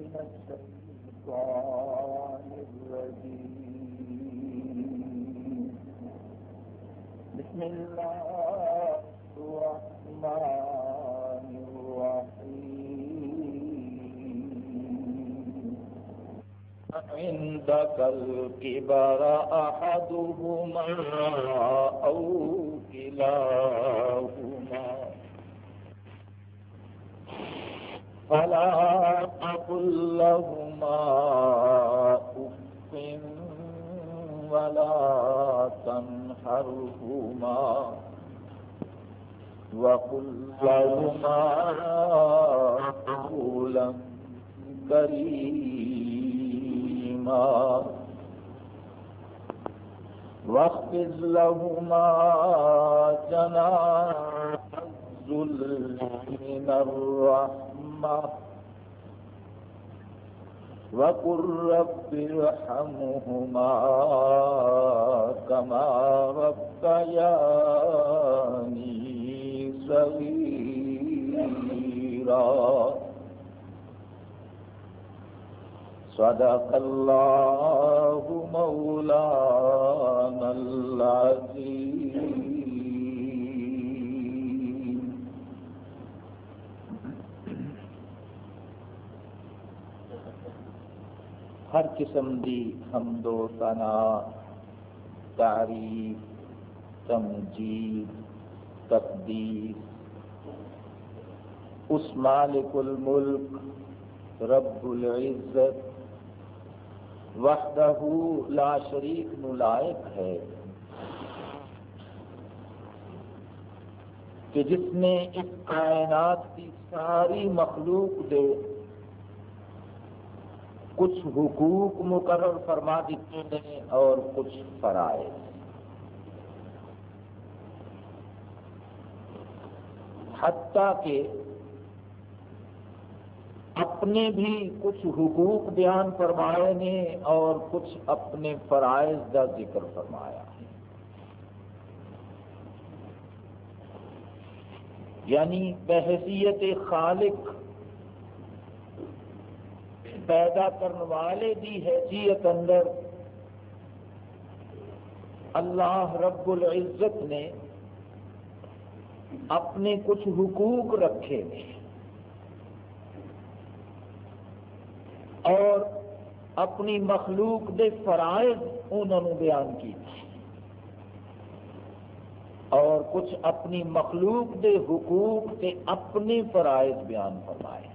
من الشيطان الرجيم بسم الله الرحمن الرحيم عندك الكبر أحدهما أو كلاهما فلا تقل لهما أف ولا تنحرهما وقل لهما قولا كريما واخفض لهما جناح الذل من الرحمة وقل رب ارحمهما كما ربياني صغيرا صدق الله مولانا العظيم ہر قسم دی حمد و ثنا، تعریف، تمجید، تقدیر۔ اس مالک الملک، رب العزت، وحدہ لا شریک نلائق ہے۔ کہ جس نے اس کائنات کی ساری مخلوق دے کچھ حقوق مقرر فرما دیتے ہیں اور کچھ فرائض۔ حتیٰ کہ اپنے بھی کچھ حقوق بیان فرمائے نے اور کچھ اپنے فرائض کا ذکر فرمایا۔ ہے یعنی بحثیت خالق پیدا کرنے والے دی حیثیت اندر۔ اللہ رب العزت نے اپنے کچھ حقوق رکھے ہیں اور اپنی مخلوق دے فرائض انہوں نے بیان کی اور کچھ اپنی مخلوق دے حقوق کے اپنے فرائض بیان فرمائے۔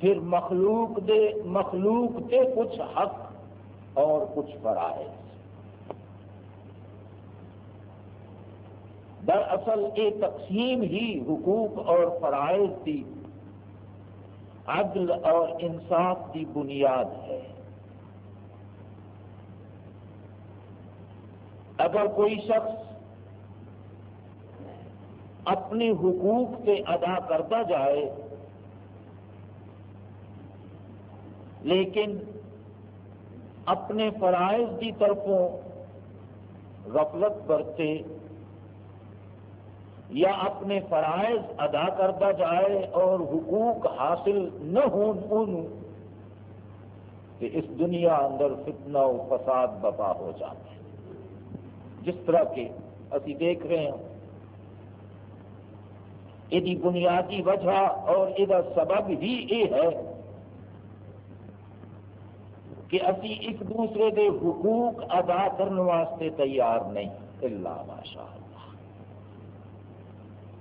پھر مخلوق دے مخلوق کے کچھ حق اور کچھ فرائض۔ دراصل یہ تقسیم ہی حقوق اور فرائض کی عدل اور انصاف کی بنیاد ہے۔ اگر کوئی شخص اپنے حقوق سے ادا کرتا جائے لیکن اپنے فرائض کی طرفوں غفلت برتے یا اپنے فرائض ادا کرتا جائے اور حقوق حاصل نہ ہون کہ اس دنیا اندر فتنہ و فساد بپا ہو جاتے جس طرح کے ابھی دیکھ رہے ہیں، یہ بنیادی وجہ اور یہ سبب ہی یہ ہے کہ ابھی ایک دوسرے کے حقوق ادا کرنے واسطے تیار نہیں۔ اللہ ماشاء اللہ۔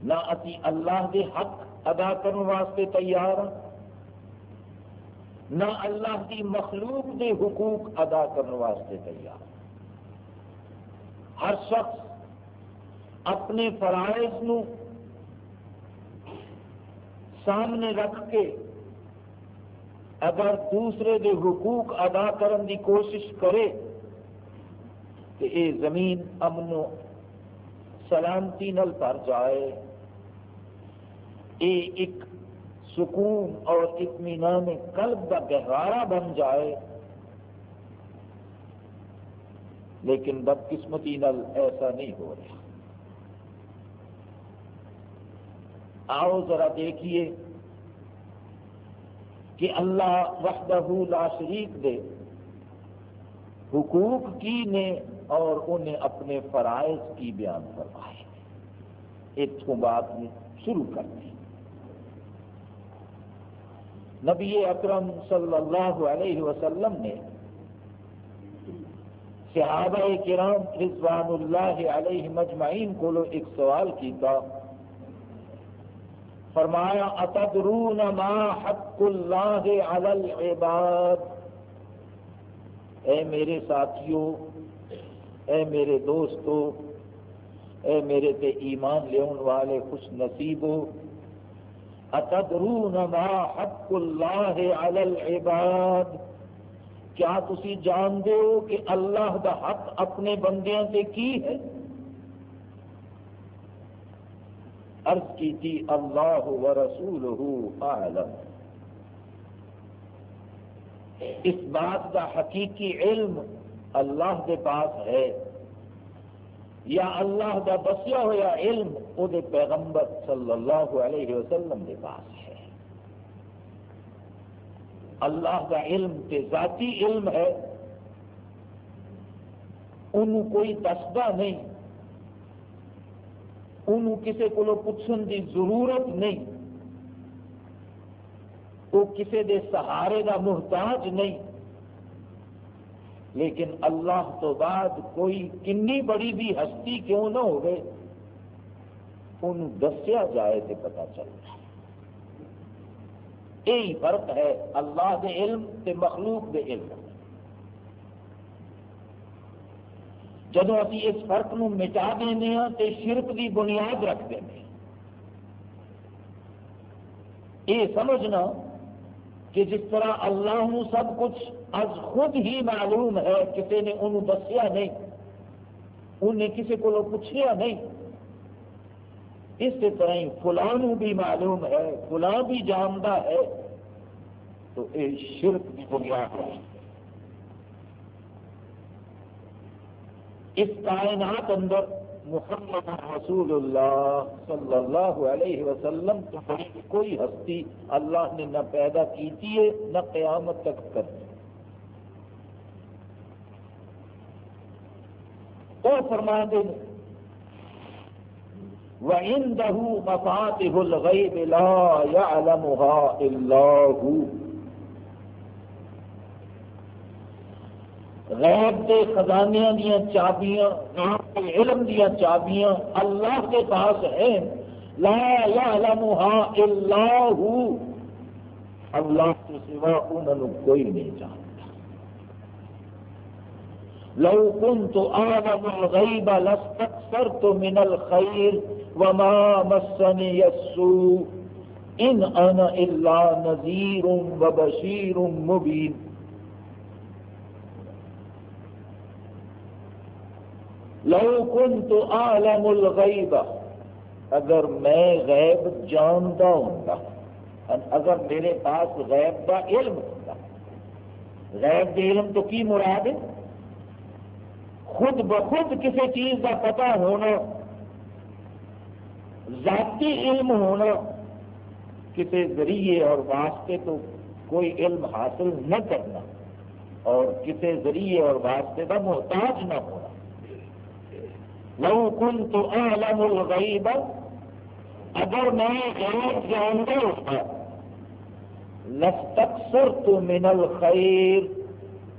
نہ اسی اللہ کے حق ادا کرنے واسطے تیار ہوں۔ نہ اللہ کی مخلوق کے حقوق ادا کرنے واسطے تیار ہر شخص اپنے فرائض نو سامنے رکھ کے اگر دوسرے کے حقوق ادا کرنے کی کوشش کرے تو یہ زمین امن و سلامتی نل پر جائے یہ ایک سکون اور اطمینان قلب کا گہوارہ بن جائے۔ لیکن بدقسمتی نل ایسا نہیں ہو رہا۔ آؤ ذرا دیکھیے۔ کہ اللہ وحدہ لا شریک دے۔ حقوق کی نے اور انہیں اپنے فرائض کی بیان کروائے اتوں بات شروع کر دی نبی اکرم صلی اللہ علیہ وسلم نے صحابہ کرام رضوان اللہ علیہ مجمعین کو ایک سوال کیتا۔ فرمایا، اتدرون ما حق اللہ علی العباد؟ اے میرے ساتھیوں اے میرے دوستو، اے میرے تے ایمان لیون والے خوش نصیبو، اتدرون ما حق اللہ علی العباد؟ کیا تسی جان دے ہو کہ اللہ دا حق اپنے بندیاں سے کی ہے؟ عرض کی تھی اللہ و رسول عالم اس بات کا حقیقی علم اللہ کے پاس ہے۔ یا اللہ کا دسیا ہوا علم وہ پیغمبر صلی اللہ علیہ وسلم کے پاس ہے۔ اللہ کا علم تے ذاتی علم ہے۔ انہوں کوئی دستا نہیں۔ انہوں کسی کو پوچھنے کی ضرورت نہیں۔ وہ کسی دے سہارے کا محتاج نہیں۔ لیکن اللہ تو بعد کوئی کنی بڑی بھی ہستی کیوں نہ ہو دسیا جائے تو پتا چلتا یہی فرق ہے، اللہ دے علم تے مخلوق دے علم۔ جدو ابھی اس فرق نو مٹا دینا ہاں تو شرک کی بنیاد رکھ دیں ہاں۔ یہ سمجھنا کہ جس طرح اللہ سب کچھ از خود ہی معلوم ہے، کسی نے انہوں دسیا نہیں انہیں کسی کو پوچھیا نہیں۔ اس طرح ہی فلاں بھی معلوم ہے، فلاں بھی جانتا ہے، تو یہ شرک کی بنیاد ہے اس کائنات اندر محمد رسول اللہ صلی اللہ علیہ وسلم تو کوئی ہستی اللہ نے نہ پیدا کی ہے نہ قیامت تک کرنی وہ فرما دیں وعنده مفاتح الغیب لا يعلمها الا هو۔ غیب کے خزانے دیا چابیاں علم دیا چابیاں، اللہ کے پاس ہیں لا يعلمها الا هو اللہ کے سوا انہوں کوئی نہیں جانتا۔ لو كنت اعلم الغيب لاستكثرت من الخير وما مسني السوء۔ ان انا الا نذير وبشير مبين لو كنت اعلم الغيب اگر میں غیب جانتا ہوں اگر میرے پاس غیب کا علم ہوتا غیب کے علم تو کی مراد ہے؟ خود بخود کسی چیز کا پتہ ہونا، ذاتی علم ہونا، کسی ذریعے اور واسطے تو کوئی علم حاصل نہ کرنا، اور کسی ذریعے اور واسطے کا محتاج نہ ہونا۔ لو كنت اعلم الغیب اگر میں غیب جانتا ہوتا لستکثرت من الخیر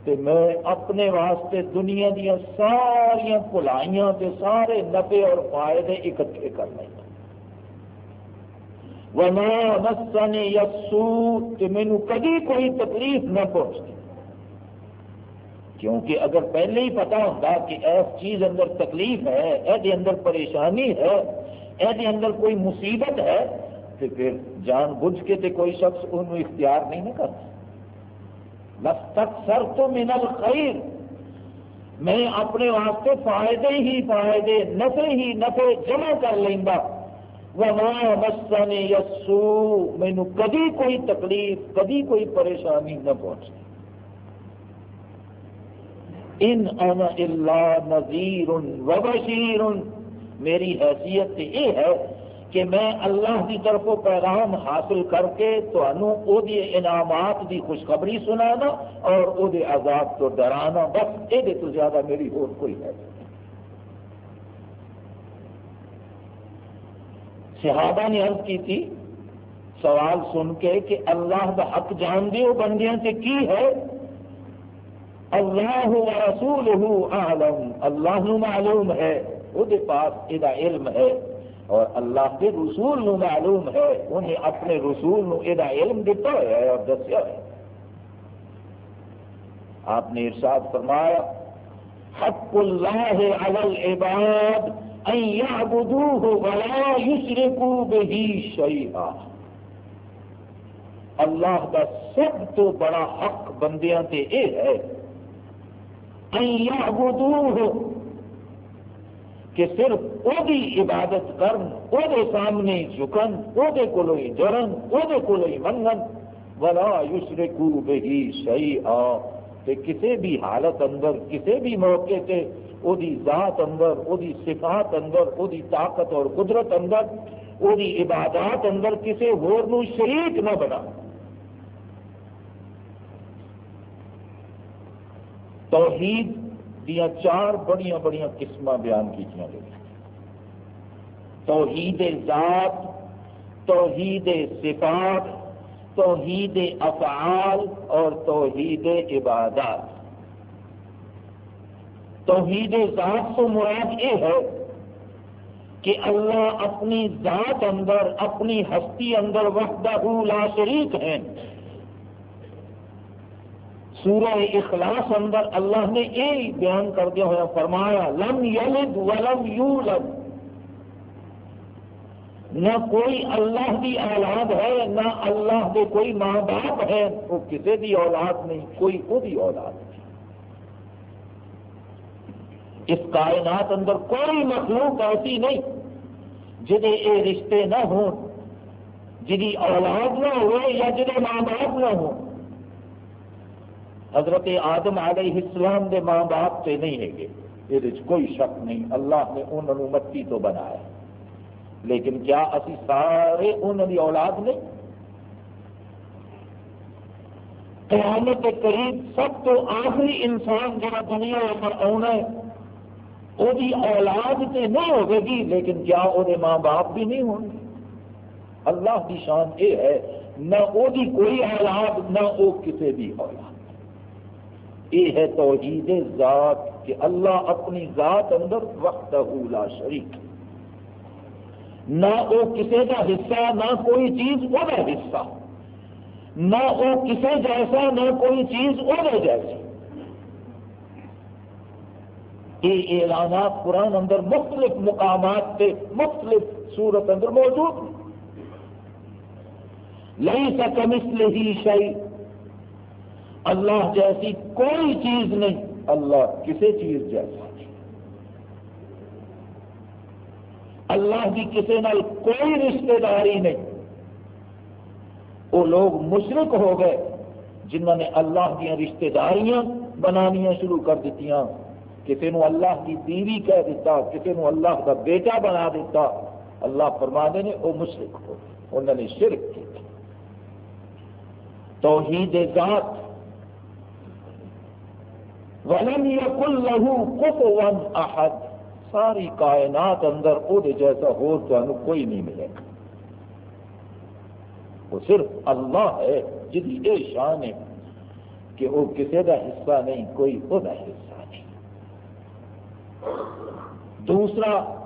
تو میں اپنے واسطے دنیا دیا ساریا بلائیاں تے سارے نفے اور فائدے اکٹھے کر لیں وما مسنی یسو کہ مینو کبھی کوئی تکلیف نہ پہنچتی۔ کیونکہ اگر پہلے ہی پتا ہوتا کہ اس چیز اندر تکلیف ہے یہ اندر پریشانی ہے یہ اندر کوئی مصیبت ہے، تو پھر جان بوجھ کے تے کوئی شخص انہوں اختیار نہیں نہ کرتا بس سر تو من الخیر میں اپنے واسطے فائدے ہی فائدے نفے ہی نفے جمع کر لینا وما مسن یسو مینو کبھی کوئی تکلیف کبھی کوئی پریشانی نہ پہنچتی۔ ان انا الا نذیر و بشیر۔ میری حیثیت یہ ہے کہ میں اللہ کی طرف پیغام حاصل کر کے انعامات کی خوشخبری سنانا اور وہ عذاب تو ڈرانا۔ بس یہ تو زیادہ میری اور کوئی ہے۔ صحابہ نے عرض کی تھی، سوال سن کے کہ اللہ کا حق جان دیو بندیاں سے کی ہے؟ اللہ رسول عالم اللہ معلوم ہے وہ پاس یہ علم ہے۔ اور اللہ کے رسول نو معلوم ہے، انہیں اپنے رسول نو یہ علم دیتا ہوا ہے اور دسیا ہے۔ آپ نے ارشاد فرمایا، حق اللہ علی العباد ان یعبدوه ولا یشرکوا به شیئا۔ اللہ کا سب تو بڑا حق بندیاں تے اے ہے۔ کہ صرف وہی عبادت کرن، وہ سامنے جھکن، وہ جرن، وہ منگن، ولا یشرکو بہی شیئا، کہ کسی بھی حالت اندر کسی بھی موقع تے او دی ذات اندر او دی صفات اندر او دی طاقت اور قدرت اندر او دی عبادات اندر کسی ہور نو شریک نہ بنا۔ توحید دیا چار بڑی بڑی قسم بیان کی گئی توحید ذات، توحید صفات، توحید افعال اور توحید عبادات۔ توحید ذات تو مراد یہ ہے کہ اللہ اپنی ذات اندر، اپنی ہستی اندر وحدہ لا شریک ہیں۔ سورہ اخلاص اندر اللہ نے یہ بیان کر دیا ہوا فرمایا، لم یلد ولم یولد۔ نہ کوئی اللہ کی اولاد ہے، نہ اللہ کے کوئی ماں باپ ہے۔ وہ کسی بھی اولاد نہیں، کوئی وہ بھی اولاد نہیں۔ اس کائنات اندر کوئی مخلوق ایسی نہیں جہے یہ رشتے نہ ہوں جی اولاد نہ ہوئے یا جہے ماں باپ نہ ہوں۔ حضرت آدم علیہ السلام دے ماں باپ سے نہیں ہے گے یہ کوئی شک نہیں، اللہ نے انہوں نے مٹی تو بنایا۔ لیکن کیا اسی سارے انہوں کی اولاد نے؟ قیامت کے قریب سب تو آخری انسان جہاں دنیا پر آنا ہے، وہ اولاد سے نہیں ہوگی گی، لیکن کیا وہ ماں باپ بھی نہیں ہوں گے؟ اللہ کی شان یہ ہے، نہ وہ کوئی اولاد، نہ وہ کسی بھی اولاد۔ یہ ہے توحید ذات کہ اللہ اپنی ذات اندر وقت لا شریک نہ وہ کسی کا حصہ، نہ کوئی چیز وہ حصہ۔ نہ وہ کسی جیسا، نہ کوئی چیز وہ جیسی یہ اعلانات قرآن اندر مختلف مقامات سے مختلف صورت اندر موجود لئی سکم اس ہی شہید اللہ جیسی کوئی چیز نہیں، اللہ کسی چیز جیسا نہیں اللہ کی کسی نال کوئی رشتہ داری نہیں۔ وہ لوگ مشرق ہو گئے، جنہوں نے اللہ دیا رشتہ داریاں بنانیاں شروع کر دیتی کسی نو اللہ کی بیوی کہہ دیتا کسی نو اللہ کا بیٹا بنا دیتا۔ اللہ فرمانے نے، وہ مشرق ہو انہوں نے شرک کیا۔ توحید ذات ولم يكن له كفوا احد۔ ساری کائنات اندر وہ جیسا ہو تو کوئی نہیں ملے گا۔ وہ صرف اللہ ہے جی یہ شان ہے کہ وہ کسی کا حصہ نہیں، کوئی وہ حصہ نہیں۔ دوسرا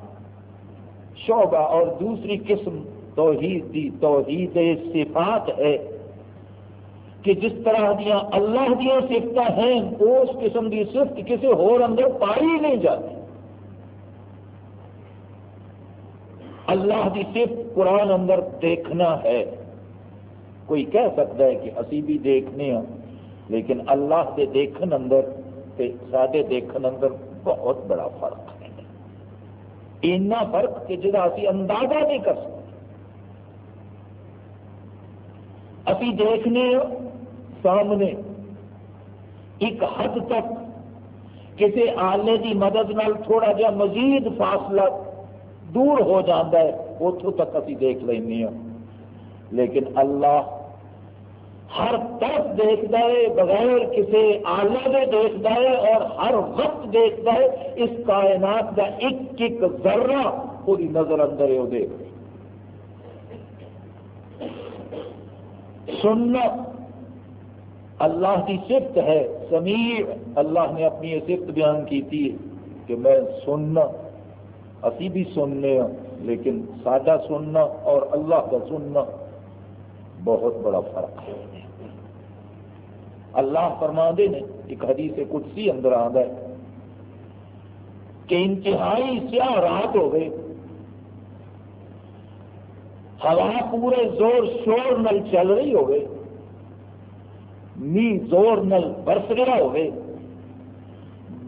شعبہ اور دوسری قسم توحید دی، توحید صفات ہے۔ کہ جس طرح دیا اللہ دیا سفت ہیں اس قسم کی صفت کسی اندر پائی نہیں جاتی۔ اللہ کی صفت قرآن اندر دیکھنا ہے۔ کوئی کہہ سکتا ہے کہ اسی بھی دیکھنے ہوں لیکن اللہ کے دیکھن اندر سارے دیکھن اندر بہت بڑا فرق ہے۔ اینا فرق کہ جا اسی اندازہ نہیں کر سکتے۔ ابھی دیکھنے ہوں سامنے۔ ایک حد تک کسی آلے کی مدد نال تھوڑا جا مزید فاصلہ دور ہو جاتا ہے اتوں تک ابھی دیکھ لیں لیکن اللہ ہر طرف دیکھتا ہے، بغیر کسی آلہ دے دیکھتا ہے اور ہر وقت دیکھتا ہے، اس کائنات کا ایک ایک ذرہ پوری نظر اندر ہے، وہ دیکھ۔ سننا اللہ کی صفت ہے، سمیع۔ اللہ نے اپنی یہ صفت بیان کی تھی کہ میں سننا، اسی بھی سننے ہاں لیکن سادہ سننا اور اللہ کا سننا بہت بڑا فرق ہے۔ اللہ فرما دے نے، ایک حدیث قدسی اندر آتا ہے کہ انتہائی سیاہ رات ہو گئے ہوا پورے زور شور نل چل رہی ہو گئے می زور نل برس رہا ہوئے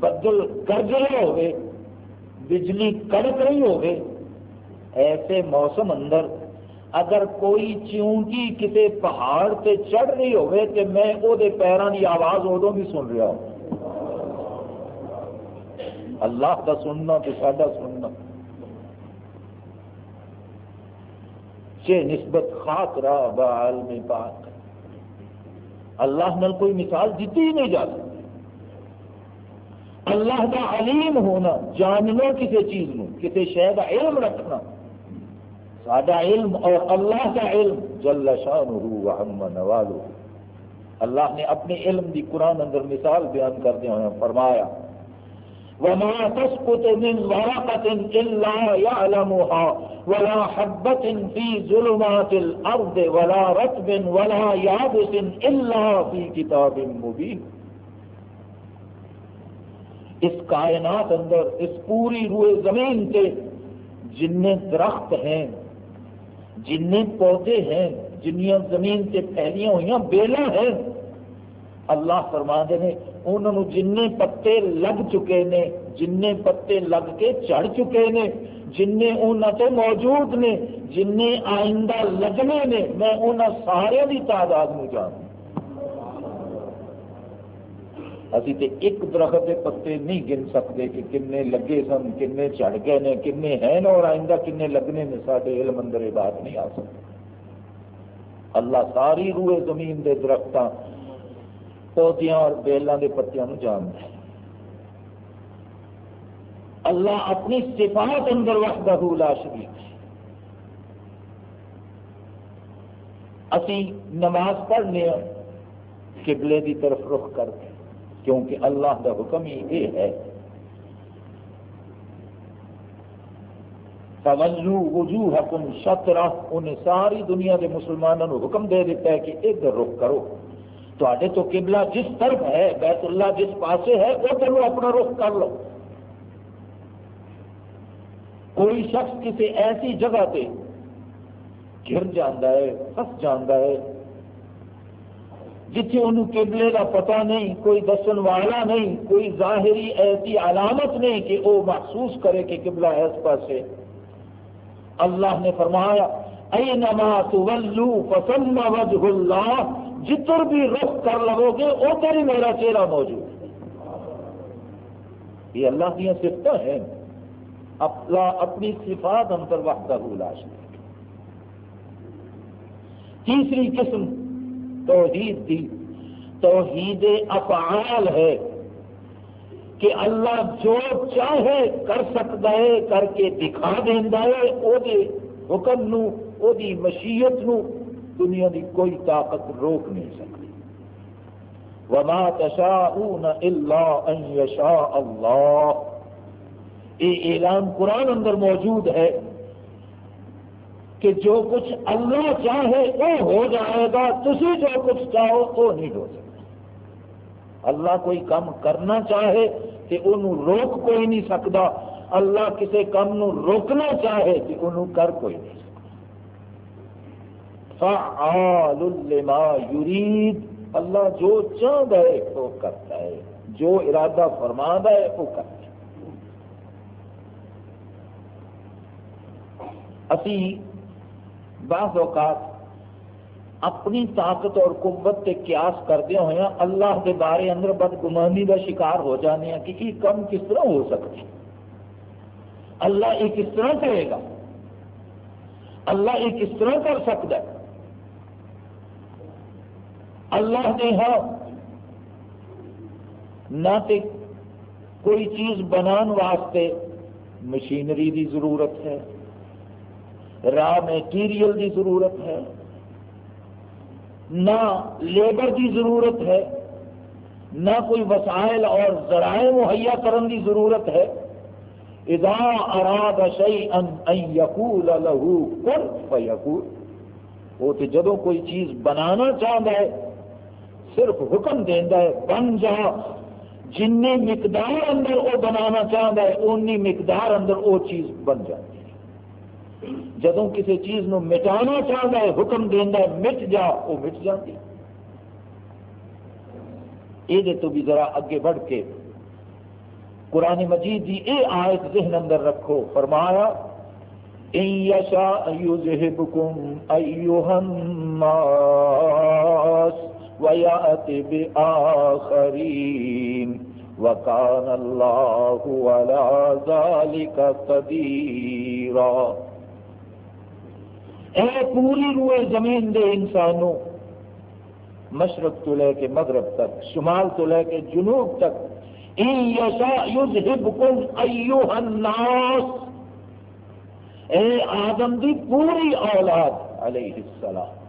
بدل گرج رہے ہوئے بجلی کڑک رہی ہوئے ایسے موسم اندر اگر کوئی چونٹی کسی پہاڑ سے چڑھ رہی ہوئے تو میں وہ پیروں کی آواز ادو بھی سن رہا ہوں اللہ کا سننا تو ساڈا سننا چے نسبت خاص رہا بعالم پاک اللہ نل کوئی مثال دیتی ہی نہیں جا سکتی۔ اللہ کا علیم ہونا، جاننا کسی چیز نو کسی شہ کا علم رکھنا۔ سڈا علم اور اللہ کا علم، جل شان نوالو اللہ نے اپنے علم دی قرآن اندر مثال بیان کرتے ہوئے فرمایا وما تسقط من ورقة إلا يعلمها ولا حبة في ظلمات الأرض ولا رتب ولا يابس إلا في كتاب مبين۔ اس کائنات اندر، اس پوری روئے زمین کے جن درخت ہیں جن پودے ہیں، جنیاں زمین سے پھیلیاں ہوئی بیلا ہیں۔ اللہ فرما دے نے انہوں جن پتے لگ چکے نے جن پتے لگ کے چڑھ چکے نے جن سے موجود نے جن آئندہ لگنے نے، میں انہوں سارے کی تعداد میں جان ابھی تو ایک درخت کے پتے نہیں گن سکتے کہ کن لگے سن کن چڑھ گئے نے کن ہیں اور آئندہ کن لگنے نے سارے علم اندر بات نہیں آ سکتی اللہ ساری روئے زمین کے درختوں پودیاں اور بیلوں کے پتیاں جانتا ہے اللہ اپنی صفات اندر وقت لا شریف اسی نماز پڑھنے قبلے کی طرف رخ کر کے کیونکہ اللہ کا حکم ہی یہ ہے۔ توجو وجو حکم شطرہ، انہیں ساری دنیا کے مسلمانوں حکم دے دیتا ہے کہ ادھر رخ کرو۔ تے تو قبلہ جس طرف ہے، بیت اللہ جس پاسے ہے، وہ تمہیں اپنا رخ کر لو۔ کوئی شخص کسی ایسی جگہ پہ گر جانا ہے پس جانا ہے جتنے انہوں قبلے کا پتہ نہیں، کوئی دسن والا نہیں، کوئی ظاہری ایسی علامت نہیں کہ وہ محسوس کرے کہ قبلہ ہے اس پاسے۔ اللہ نے فرمایا، اینما تولو فسم وجہ اللہ جدھر بھی رخ کر لو گے ادھر ہی میرا چہرہ موجود ہے۔ یہ اللہ دیا سفت ہیں۔ اللہ اپنی صفات انتر وقت لاش تیسری قسم توحید دی۔ توحید افعال ہے کہ اللہ جو چاہے کر سکتا ہے، کر کے دکھا دینا ہے۔ وہ حکم نو، وہ مشیت نو۔ دنیا کی کوئی طاقت روک نہیں سکتی۔ وما تشاءون الا ان يشاء اللہ یہ اعلان قرآن اندر موجود ہے کہ جو کچھ اللہ چاہے وہ ہو جائے گا تھی جو کچھ چاہو وہ نہیں ہو سکتا۔ اللہ کوئی کام کرنا چاہے کہ انہوں روک کوئی نہیں سکتا۔ اللہ کسی کام نو روکنا چاہے کہ انہوں کر کوئی نہیں فعال لما یرید اللہ جو چاہتا ہے، وہ کرتا ہے۔ جو ارادہ فرما ہے، وہ کرتا ہے۔ اسی بعض اوقات اپنی طاقت اور قوت کے قیاس کردیا ہوا اللہ کے بارے اندر بدگمانی کا شکار ہو جانے ہیں کہ یہ کم کس طرح ہو سکتے اللہ یہ کس طرح کرے گا؟ اللہ یہ کس طرح کر سکتا ہے؟ اللہ نے ہاں نہ تو کوئی چیز بنان واسطے مشینری دی ضرورت ہے را میٹیریل دی ضرورت ہے، نہ لیبر دی ضرورت ہے، نہ کوئی وسائل اور ذرائع مہیا کرن دی ضرورت ہے۔ اذا اراد شيئا ان يقول له كن فيكون وہ تو جدو کوئی چیز بنانا چاہتا ہے صرف حکم دینا ہے، بن جا۔ جن مقدار اندر وہ بنانا چاہتا ہے، اونی مقدار اندر وہ چیز بن جاتی ہے۔ جدو کسی چیز نو مٹانا چاہتا ہے، حکم دینا ہے، مٹ جا وہ مٹ جاتی یہ تو بھی ذرا اگے بڑھ کے قرآن مجید کی یہ آیت ذہن اندر رکھو۔ فرمایا، ان یشا یذہبکم ایوہ الناس ویأت بآخرین وکان اللہ ولا ذالک قدیرا اے پوری روئے زمین دے انسانوں، مشرق تو لے کے مغرب تک، شمال تو لے کے جنوب تک اے آدم دی پوری اولاد علیہ السلام۔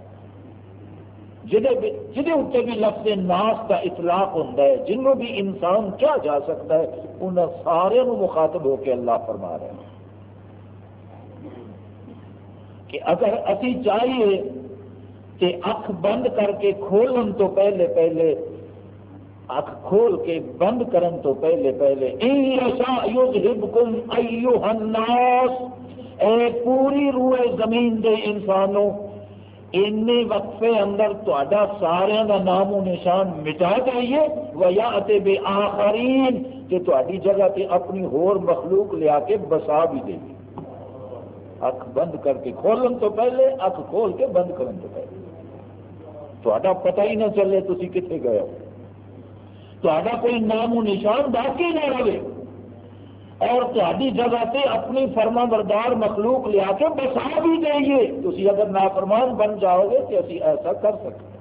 جہے اتنے بھی لفظ ناس کا اطلاق ہوتا ہے بھی انسان کیا جا سکتا ہے ان سارے مخاطب ہو کے اللہ فرما رہے ہیں۔ کہ اگر اسی چاہیے کہ اکھ بند کر کے کھولن تو پہلے پہلے، اکھ کھول کے بند کرن تو پہلے پہلے اے پوری روئے زمین دے انسانوں این وقفے اندر تا سارا کا نام و نشان مٹا چاہیے ویا بے آخرین کہ تاری جگہ تے اپنی ہور مخلوق لیا کے بسا بھی دے گی اکھ بند کر کے کھولن تو پہلے اکھ کھول کے بند کرن تو پہلے تا پتہ ہی نہ چلے تھی کتنے گئے ہو تا کوئی نام و نشان باقی نہ رہے اور تاری جگہ سے اپنی فرما بردار مخلوق لیا کے بسا بھی دیں گے۔ تھی اگر نافرمان بن جاؤ گے تو اسی ایسا کر سکتے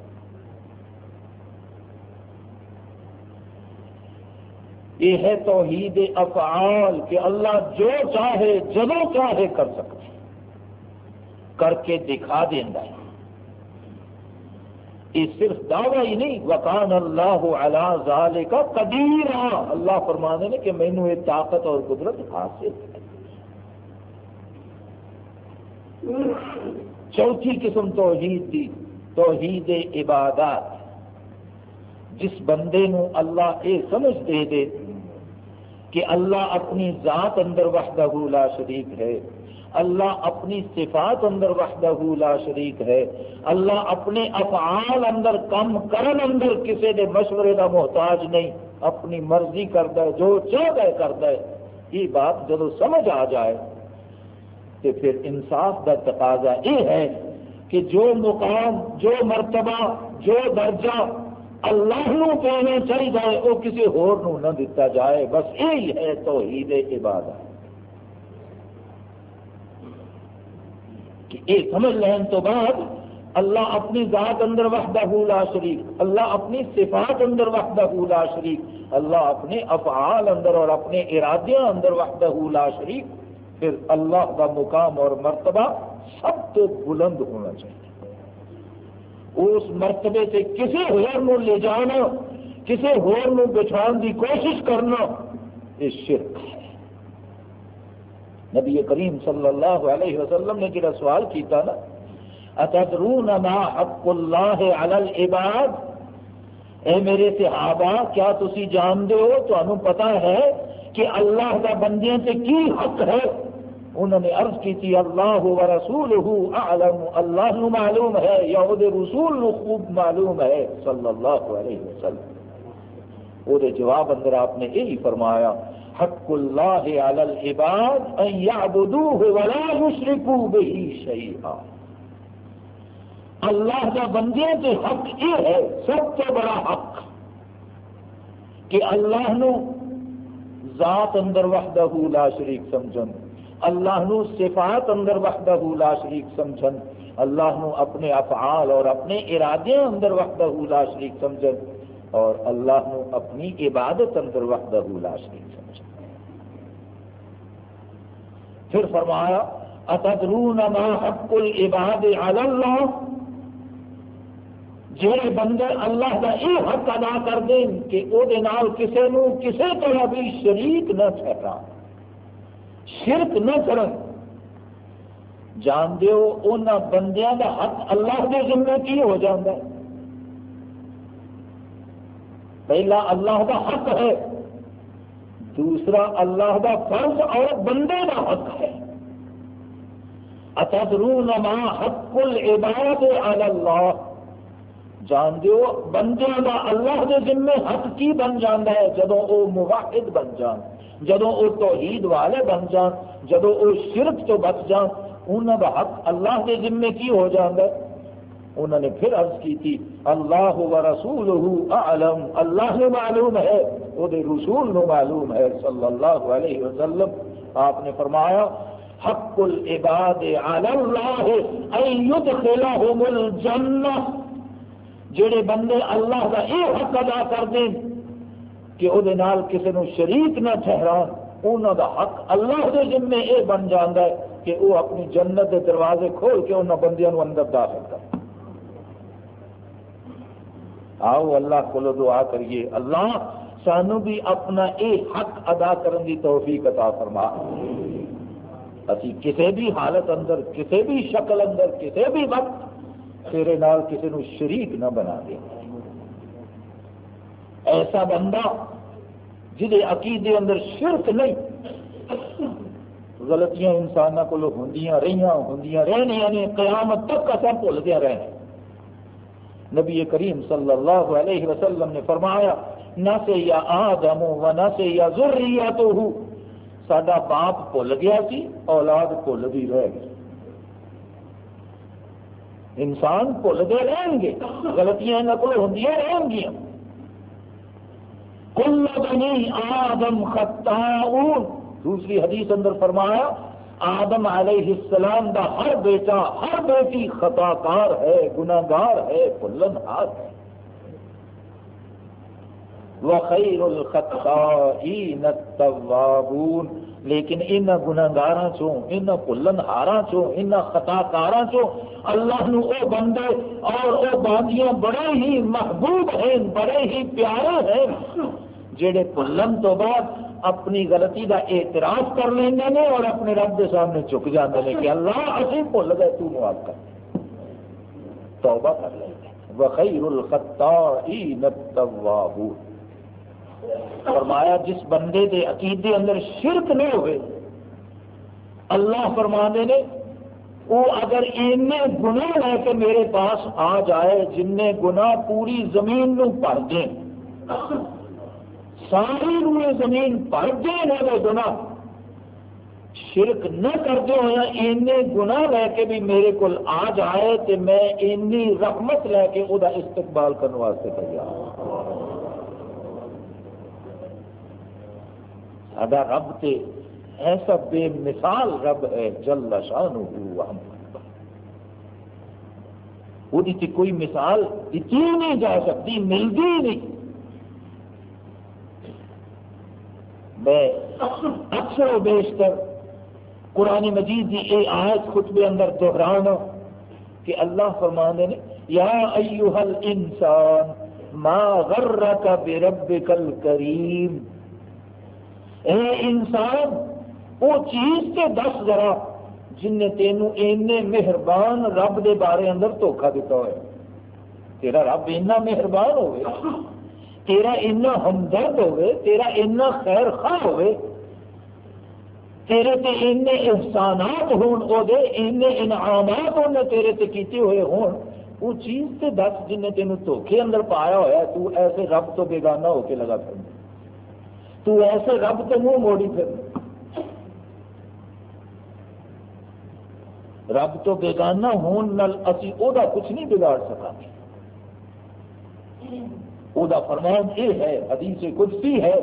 یہ ہے توحید افعال کہ اللہ جو چاہے جدو چاہے کر سکتے کر کے دکھا دینا ہے۔ یہ صرف دعوی ہی نہیں وکان اللہ علی کا قدیر اللہ فرمانے نے کہ مینو یہ طاقت اور قدرت حاصل ہے چوتھی قسم توحید دی، توحید عبادات۔ جس بندے نو اللہ یہ سمجھ دے دے کہ اللہ اپنی ذات اندر وحدہ لا شریک ہے۔ اللہ اپنی صفات اندر وحدہ لا شریک ہے۔ اللہ اپنے افعال اندر، کم کرن اندر کسی دے مشورے کا محتاج نہیں۔ اپنی مرضی کرتا ہے، جو چاہتا ہے کرتا ہے۔ یہ بات جب سمجھ آ جائے تو پھر انصاف کا تقاضا یہ ہے کہ جو مقام، جو مرتبہ، جو درجہ اللہ نو دینا چاہیے، وہ کسی ہور نو نہ دیتا جائے۔ بس یہی ہے توحید عبادت کہ یہ سمجھ لین تو بعد اللہ اپنی ذات اندر وحدہ لا شریک، اللہ اپنی صفات اندر وحدہ لا شریک، اللہ اپنے افعال اندر اور اپنے ارادیاں اندر وحدہ لا شریک، پھر اللہ کا مقام اور مرتبہ سب تو بلند ہونا چاہیے۔ اس مرتبے سے کسی ہور نو لے جانا، کسی ہور نو بچھان دی کوشش کرنا، یہ شرک ہے۔ نبی کریم صلی اللہ علیہ وسلم نے جڑا سوال کیتا نا، اتدرون ما حق اللہ علی العباد؟ اے میرے صحابہ، کیا تسی جان دے ہو؟ تو پتا ہے کہ اللہ کا بندیاں سے کی حق ہے؟ انہوں نے عرض کی تھی، اللہ و رسول اعلم، اللہ نو معلوم ہے یا وہ رسول نو خوب معلوم ہے، صلی اللہ علیہ وسلم۔ وہ جواب اندر آپ نے یہی فرمایا حق اللہ علی العباد ان یعبدوه ولا یشرکوا به شیئا۔ اللہ کا بندے کے حق یہ ہے، سب سے بڑا حق، کہ اللہ نو ذات اندر وحدہ لا شریک سمجھن۔ اللہ نو صفات اندر وحدہ لا شریک سمجھن۔ اللہ نو اپنے افعال اور اپنے ارادے اندر وحدہ لا شریک سمجھن۔ اور اللہ نو اپنی عبادت اندر وحدہ لا شریک سمجھن پھر فرمایا، اتدرون ما حق العباد علی اللہ؟ جہے بندے اللہ کا یہ حق ادا کر دیں کہ وہ کسی نو کسی طرح بھی شریک نہ ٹھہرا شرک نہ کرن۔ جان دیو ان بندیاں دا حق اللہ کے ذمے کی ہو جاتا ہے؟ پہلا اللہ کا حق ہے، دوسرا اللہ کا فرض اور بندے کا حق ہے۔ اتدرون ما حق العباد علی اللہ؟ جان دیو بندے کا اللہ کے ذمے حق کی بن جانا ہے؟ جدو وہ مواحد بن جان جدو وہ توحید والے بن جان جدو وہ شرک تو بچ جان انہوں کا حق اللہ کے ذمے کی ہو جاتا ہے؟ انہوں نے پھر عرض کی تھی، اللہ و رسول عالم اللہ نے معلوم ہے وہ رسول نو معلوم ہے، صلی اللہ علیہ وسلم۔ آپ نے فرمایا، حق العباد علی اللہ ان یدخلہم الجنہ۔ جڑے بندے اللہ کا یہ حق ادا کر دیں کہ وہ کسی نو شریک نہ ٹھہران انہوں کا حق اللہ کے ذمے یہ بن جانا ہے کہ وہ اپنی جنت کے دروازے کھول کے انہوں بندیاں اندر داخل کر۔ آؤ اللہ کو دعا کریے۔ اللہ سانو بھی اپنا یہ حق ادا کرنے کی توفیق عطا فرما۔ اسی کسی بھی حالت اندر کسی بھی شکل اندر کسی بھی وقت تیرے نال کسی نو شریک نہ بنا دے۔ ایسا بندہ جہے عقیدے اندر شرک نہیں، غلطیاں انسانوں کو ہوں رہی ہوں رہنیا نے، قیامت تک اصا بھولدیا رہنا نبی کریم صلی اللہ علیہ وسلم نے فرمایا، نہ سے یا آدم و نہ سے یا ضروریات تو سڈا باپ بھول گیا سی، اولاد بھول بھی رہ گئی۔ انسان بھولتے رہیں گے، غلطیاں یہاں کو ہوں رہن گیا کل بنی آدم خطاؤن۔ دوسری حدیث اندر فرمایا آدم علیہ السلام دا ہر بیٹا، ہر بیٹی خطا کار ہے گناگار ہے پلن ہار ہے۔ وخیر الخطائین التوابون۔ لیکن ان گناگار چوں، ان پلن ہارا چوں، ان خطا کار چوں اللہ نو او بندے اور او باندیاں بڑے ہی محبوب ہیں، بڑے ہی پیارے ہیں۔ جڑے پلن تو بعد اپنی غلطی کا اعتراف کر لیں گے اور اپنے رب کے سامنے چک جاتے ہیں کہ اللہ اسی بھول گئے، تو معاف کر توبہ کر لیں وخیر الخطائین التوابون۔ فرمایا، جس بندے دے عقیدے اندر شرک نہیں ہوئے، اللہ فرما نے وہ اگر این گنا لے کے میرے پاس آ جائے، جن گنا پوری زمین نو بھر دیں ساری روئے زمین بھر دیں وہ گنا شرک نہ کرتے ہوا این گنا لے کے بھی میرے کو آ جائے تو میں اینی رحمت لے کے وہ استقبال کرنے واسطے تیار سڈا رب تے ایسا بے مثال رب ہے جل شان وہ کوئی مثال دیتی نہیں جا سکتی ملتی نہیں۔ میں اکثر و بیشتر قرآن مجید کی یہ آیت خطبے اندر دہرانا کہ اللہ فرمانے نے، یا ایوہ الانسان، ما غرک بربک الکریم۔ اے انسان، وہ چیز کے دس ذرا جن نے تینوں اینے مہربان رب دے بارے اندر دھوکھا دیتا ہوئے۔ تیرا رب اینا مہربان ہوئے۔ تیرا اینا ہمدرد ہوئے، تیرا اینا خیر خواہ ہوئے، تیرے تے اینے احسانات ہون، او دے اینے انعامات ہونے تیرے تے کیتے ہوئے ہون، وہ چیز تے دس جن نے تینوں دھوکھے اندر پایا ہوا ہے تو ایسے رب تو بیگانہ ہو کے لگا پھر۔ تو ایسے رب تو منہ موڑی پھر۔ رب تو بےگانہ ہون نل اسی او دا کچھ نہیں بگاڑ سکا۔ او دا فرمان یہ ہے، حدیث قدسی ہے،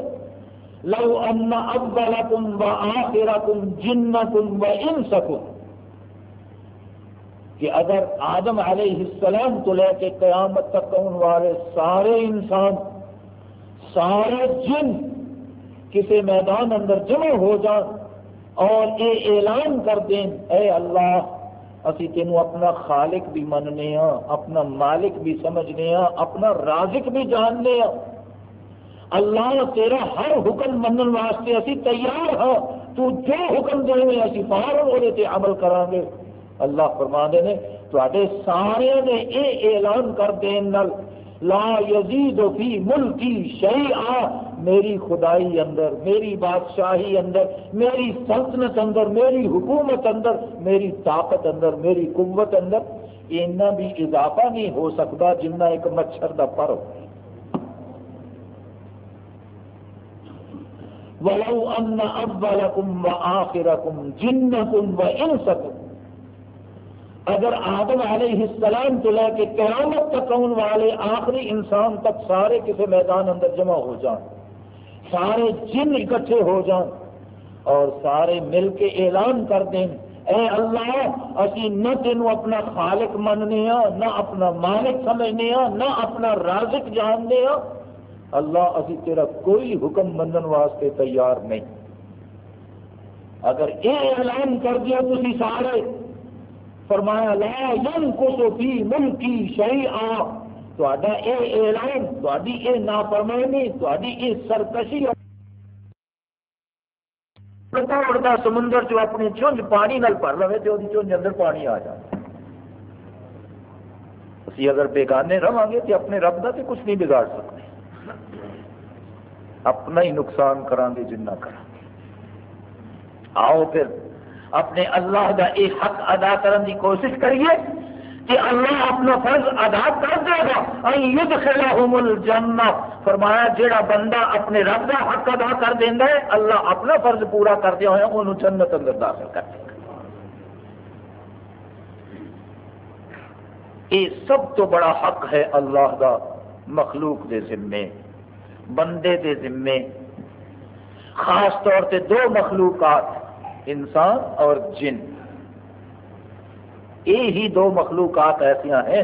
لو ان اولکم و آخرکم جنکم و انسکم، کہ اگر آدم علیہ السلام تو لے کے قیامت تک آنے والے سارے انسان، سارے جن کسی میدان اندر جمع ہو جان اور یہ اعلان کر دیں، اے اللہ اسی تینوں اپنا خالق بھی مننے ہاں اپنا مالک بھی سمجھنے ہاں اپنا رازق بھی جاننے ہاں۔ اللہ تیرا ہر حکم منن واسطے اسی تیار ہاں۔ تو جو حکم دے اسی فارغ وہ عمل کریں گے۔ اللہ فرما دے نے تے سارے نے یہ اعلان کر دین لا یزید فی ملکی شیئا، میری خدائی اندر، میری بادشاہی اندر، میری سلطنت اندر، میری حکومت اندر، میری طاقت اندر، میری قوت اندر، اینا بھی اضافہ نہیں ہو سکتا جنہ ایک مچھر دا پر ہو۔ وَلَوْ أَنَّ أَوَّلَكُمْ وَآخِرَكُمْ جِنَّكُمْ وَإِنسَكُمْ اگر آدم علیہ السلام تو لے کے قیامت تک آن والے آخری انسان تک سارے کسی میدان اندر جمع ہو جان، سارے جن اکٹھے ہو جان اور سارے مل کے اعلان کر دیں، اے اللہ، اسی نہ تینوں اپنا خالق مننے ہاں نہ اپنا مالک سمجھنے ہاں نہ اپنا رازق جاننے ہاں۔ اللہ، اسی تیرا کوئی حکم منن واسطے تیار نہیں۔ اگر یہ اعلان کر دیا تھی سارے فرمایا، لا ينقص في ملکی شيئا. تہاڈا اے اعلان تہاڈی اے نافرمانی تہاڈی اے سرکشی اڑتا اڑتا سمندر جو اپنی چونج پانی نال بھر لے تو وہ چونج اندر پانی آ جائے اسی اگر بیگانے رہا گے تو اپنے رب کا تو کچھ نہیں بگاڑ سکتے۔ اپنا ہی نقصان کریں گے جنہ کریں گے آؤ پھر اپنے اللہ کا یہ حق ادا کرنے کی کوشش کریے کہ اللہ اپنا فرض ادا کر دے گا۔ یدھ الجنہ۔ فرمایا، جیڑا بندہ اپنے رب کا حق ادا کر دینا ہے، اللہ اپنا فرض پورا کر دیا ہوا انہوں جنت اندر داخل کر دے گا۔ یہ سب تو بڑا حق ہے اللہ کا مخلوق دے ذمے، بندے دے ذمے۔ خاص طور سے دو مخلوقات۔ انسان اور جن۔ یہ ہی دو مخلوقات ایسا ہیں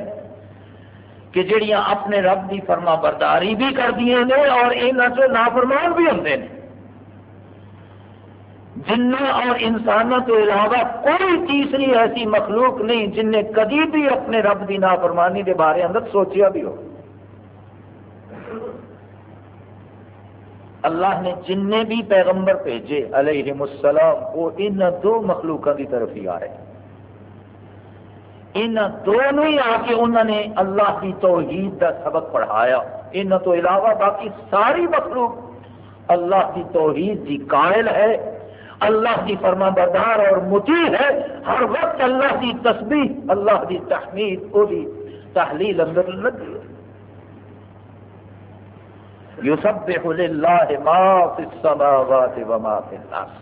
کہ جڑیاں اپنے رب کی فرما برداری بھی کر دیا نے اور یہاں سے نافرمان بھی ہوں جنہ اور انسانوں کے علاوہ کوئی تیسری ایسی مخلوق نہیں جن نے کدی بھی اپنے رب کی نافرمانی کے بارے اندر سوچیا بھی ہو۔ اللہ نے جن بھی پیغمبر بھیجے علیہ السلام، وہ ان دو مخلوقوں کی طرف ہی آ رہے ہیں۔ ان دونوں ہی آ کے انہوں نے اللہ کی توحید کا سبق پڑھایا۔ ان تو علاوہ باقی ساری مخلوق اللہ کی توحید کی قائل ہے۔ اللہ کی فرما بردار اور متی ہے۔ ہر وقت اللہ کی تسبیح، اللہ کی تحمید کو بھی تحلیل اندر لگی يسبح لله ما في السماوات وما في الارض.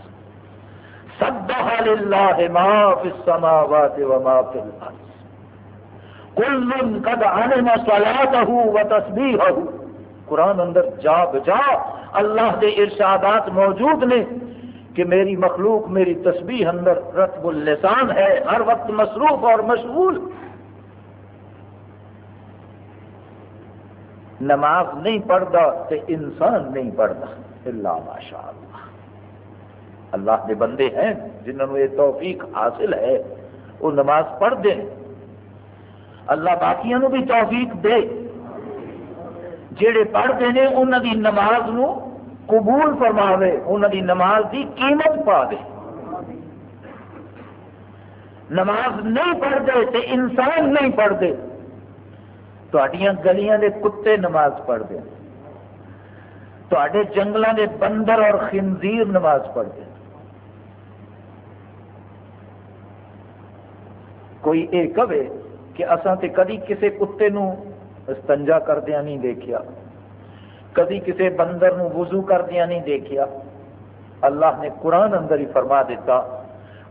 سبح لله ما في السماوات وما في الارض. كل قد علم صلاته و وتسبيحه قرآن اندر جا بجا اللہ دے ارشادات موجود نے کہ میری مخلوق میری تسبیح اندر رتب اللسان ہے، ہر وقت مصروف اور مشغول نماز نہیں پڑھتا تو انسان نہیں پڑھتا اللہ ماشاء اللہ اللہ کے بندے ہیں جنہوں یہ توفیق حاصل ہے، وہ نماز پڑھ دیں اللہ باقیوں بھی توفیق دے۔ جڑے پڑھتے ہیں انہوں کی نماز نو قبول فرماوے انہوں کی نماز کی قیمت پا دے نماز نہیں پڑھتے تو انسان نہیں پڑھتے۔ گلیاں دے کتے نماز پڑھتے ہیں تے جنگلوں دے بندر اور خنزیر نماز پڑھتے ہیں کوئی یہ کہے کہ اصا تے کدی کسے کتے نو استنجا کردیا نہیں دیکھیا کدی کسے بندر نو وضو کردیا نہیں دیکھیا اللہ نے قرآن اندر ہی فرما دیتا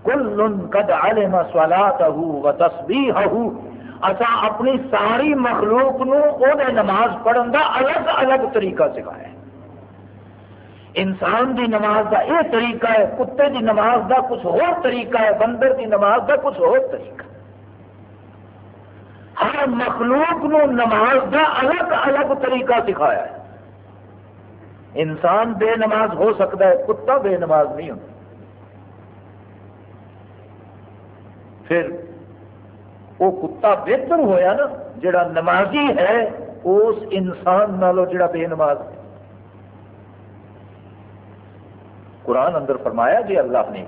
کل قد علم صلاتہ و تسبیحہ اصا اپنی ساری مخلوق نو نماز پڑھن کا الگ الگ طریقہ سکھایا انسان دی نماز دا یہ طریقہ ہے، کتے دی نماز دا کچھ اور طریقہ ہے، بندر دی نماز دا کچھ اور طریقہ ہر مخلوق نو نماز دا الگ الگ طریقہ سکھایا ہے۔ انسان بے نماز ہو سکتا ہے، کتا بے نماز نہیں ہوتا۔ پھر وہ کتا بہتر ہویا نا، جڑا نمازی ہے، اس انسان نالو جڑا بے نماز ہے۔ قرآن اندر فرمایا جی اللہ نے،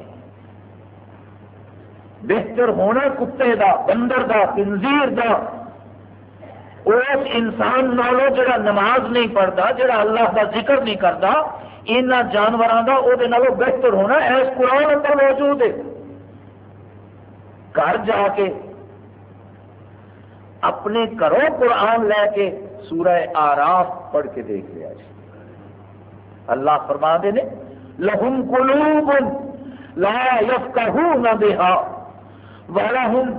بہتر ہونا کتے دا، بندر دا تنظیر دا۔ اس انسان نالو جڑا نماز نہیں پڑھتا، جڑا اللہ کا ذکر نہیں کرتا ان جانوروں کا وہ بہتر ہونا، ایس قرآن اندر موجود ہے۔ گھر جا کے اپنے گھروں قرآن لے کے سورہ آراف پڑھ کے دیکھ لیا جی اللہ فرما دے نے لہم قلوب لا یفقہون بہا ولہم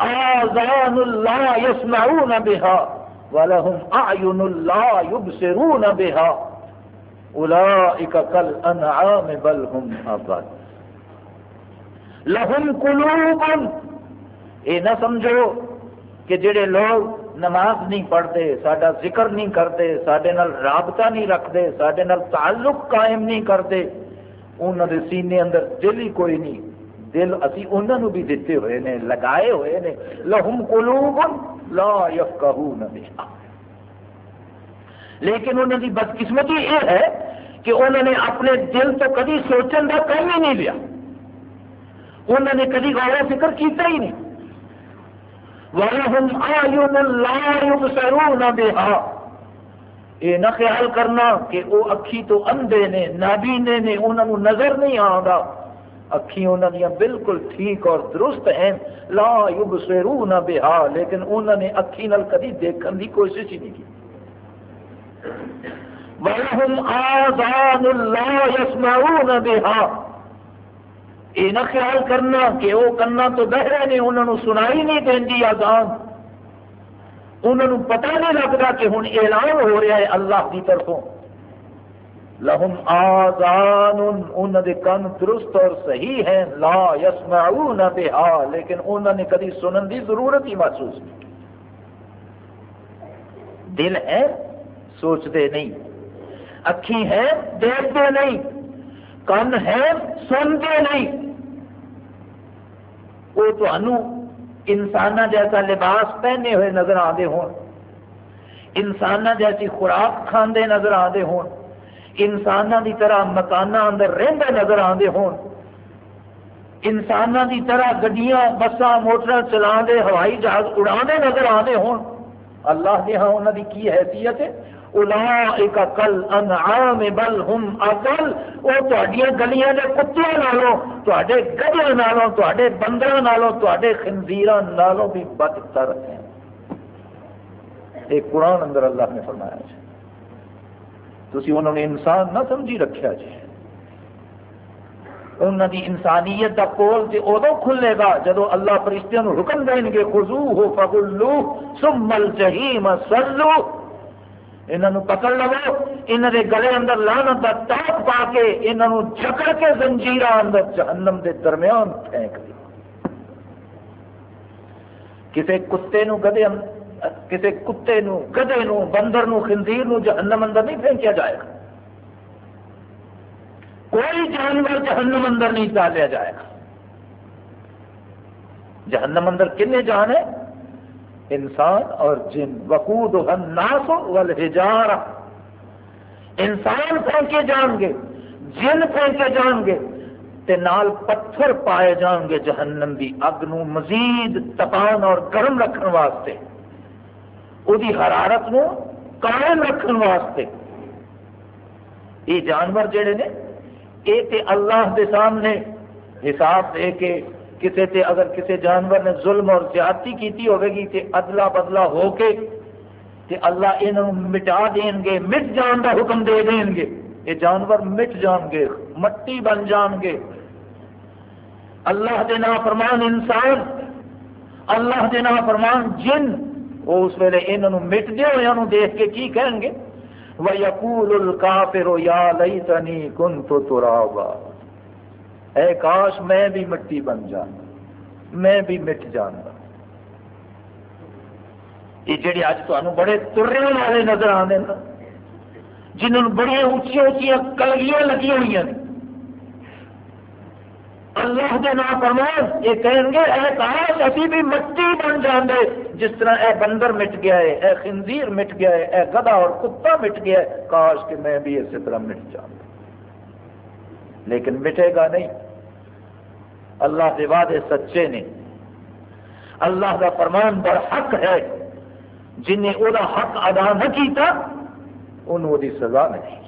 آذان لا يسمعون بها ولهم أعين لا يبصرون بها أولئك كالأنعام بل هم أضل لهم قلوب، اے نہ سمجھو کہ جڑے لوگ نماز نہیں پڑھتے، ساڈا ذکر نہیں کرتے سڈے رابطہ نہیں رکھتے سڈے تعلق قائم نہیں کرتے انہوں نے سینے اندر دل ہی کوئی نہیں۔ دل اسی انہوں بھی دیتے ہوئے نے، لگائے ہوئے نے۔ لہم قلوب لا یفقہون بها لیکن انہوں کی بدقسمتی یہ ہے کہ انہوں نے اپنے دل تو کدی سوچن کا کام ہی نہیں لیا۔ انہوں نے کدی غور فکر کیتا ہی نہیں۔ وَلَهُمْ آیُن لَا يُبْصَرُونَ بِهَا۔ یہ نہ خیال کرنا کہ وہ اکھی تو اندھے نے، نابینے نے انہوں نظر نہیں آگا اکھی انہوں نے بالکل ٹھیک اور درست ہیں۔ لا یبصرون بها۔ لیکن انہوں نے اکھی نال کدی دیکھن دی کوشش ہی نہیں کی۔ وَلَهُمْ آذَانُ لَا يَسْمَعُونَ بِهَا۔ یہ نہ خیال کرنا کہ وہ کرنا تو بہرے نے انہوں نے سنائی نہیں دینی آزان انہوں پتہ نہیں لگتا کہ ہوں اعلان ہو رہا ہے اللہ کی طرفوں۔ لہم آزان انہوں نے کن درست اور صحیح ہیں۔ لا یسمعون بہا، لیکن انہوں نے کدی سنن دی ضرورت ہی محسوس نہیں۔ دل ہے سوچتے نہیں۔ اکھی ہے دیکھتے نہیں۔ کن ہے سنتے نہیں۔ وہ تو انسان جیسا لباس پہنے ہوئے نظر آتے ہون۔ انسان جیسی خوراک کھاندے نظر آتے ہون۔ انسان کی طرح مکان اندر رہتے نظر آتے ہون۔ انسان کی طرح گڈیاں، بساں موٹر چلا دے ہوائی جہاز اڑا دے نظر آتے ہون۔ اللہ نے ہاں انہوں کی کی حیثیت ہے؟ اولئک کل انعام بل ہم اقل وہ تہاڈیاں گلیاں دے کتیاں نالوں، تہاڈے گدیاں نالوں، تہاڈے بندراں نالوں، تہاڈے خنزیراں نالوں بھی بدتر ہیں۔ ایک قرآن اندر اللہ نے فرمایا جی تسی انہوں نے انسان نہ سمجھی رکھیا جی۔ انہوں دی انسانیت دا کول تے ادو کھلے گا جدو اللہ فرشتیاں حکم دیں گے خزو خذوہ فغلوہ ثم الجحیم صلوہ انہوں پکڑ لو، انہوں نے گلے اندر لانت کا ٹاپ پا کے انہوں جکڑ کے زنجیر اندر جہنم دے درمیان پھینک دی۔ کسی کتے نو گدے کسی کتے نو گدے نو، بندر نو، خنزیر نو جہنم اندر نہیں پھینکیا جائے گا۔ کوئی جانور جہنم اندر نہیں ڈالیا جائے گا۔ جہنم اندر کنے جان ہے؟ انسان اور جن، وقود الناس والحجارہ۔ انسان پھینکے جان گے، جن پھینکے جان گے تے نال پتھر پائے جان گے جہنم دی۔ اگ نو مزید تپان اور گرم رکھن واسطے۔ وہ حرارت نو قائم رکھن واسطے۔ یہ جانور جڑے نے، یہ تے اللہ دے سامنے حساب دے کے کسی تے اگر کسی جانور نے ظلم اور زیادتی کیتی ہوئے گی تے ادلا بدلا ہو کے تے اللہ انہوں مٹا دیں گے، مٹ جان کا حکم دے دیں گے۔ یہ جانور مٹ جان گے، مٹی بن جان گے۔ اللہ دے فرمان انسان، اللہ دے نا فرمان جن، وہ اس ویلے انہوں مٹ دے ہوئے دیکھ کے کی کہیں گے؟ وَيَقُولُ الْكَافِرُ يَا لَيْتَنِي كُنْتُ تُرَابًا۔ اے کاش میں بھی مٹی بن جانا میں بھی مٹ جانا یہ جڑے اج تمہیں بڑے ترنے والے نظر آتے ہیں۔ جنہوں بڑی اچھی اچھی کلگیاں لگی ہوئی ہیں۔ اللہ کے نام فرمان یہ کہیں گے، اے کاش ابھی بھی مٹی بن جاندے جس طرح اے بندر مٹ گیا ہے، اے خنزیر مٹ گیا ہے، اے گدا اور کتا مٹ گیا ہے، کاش کہ میں بھی اسی طرح مٹ جاؤں۔ لیکن مٹے گا نہیں۔ اللہ کے وعدے سچے نے۔ اللہ کا فرمان بڑا حق ہے۔ جنہیں وہ حق ادا نہ کیتا، انہوں دی سزا نہیں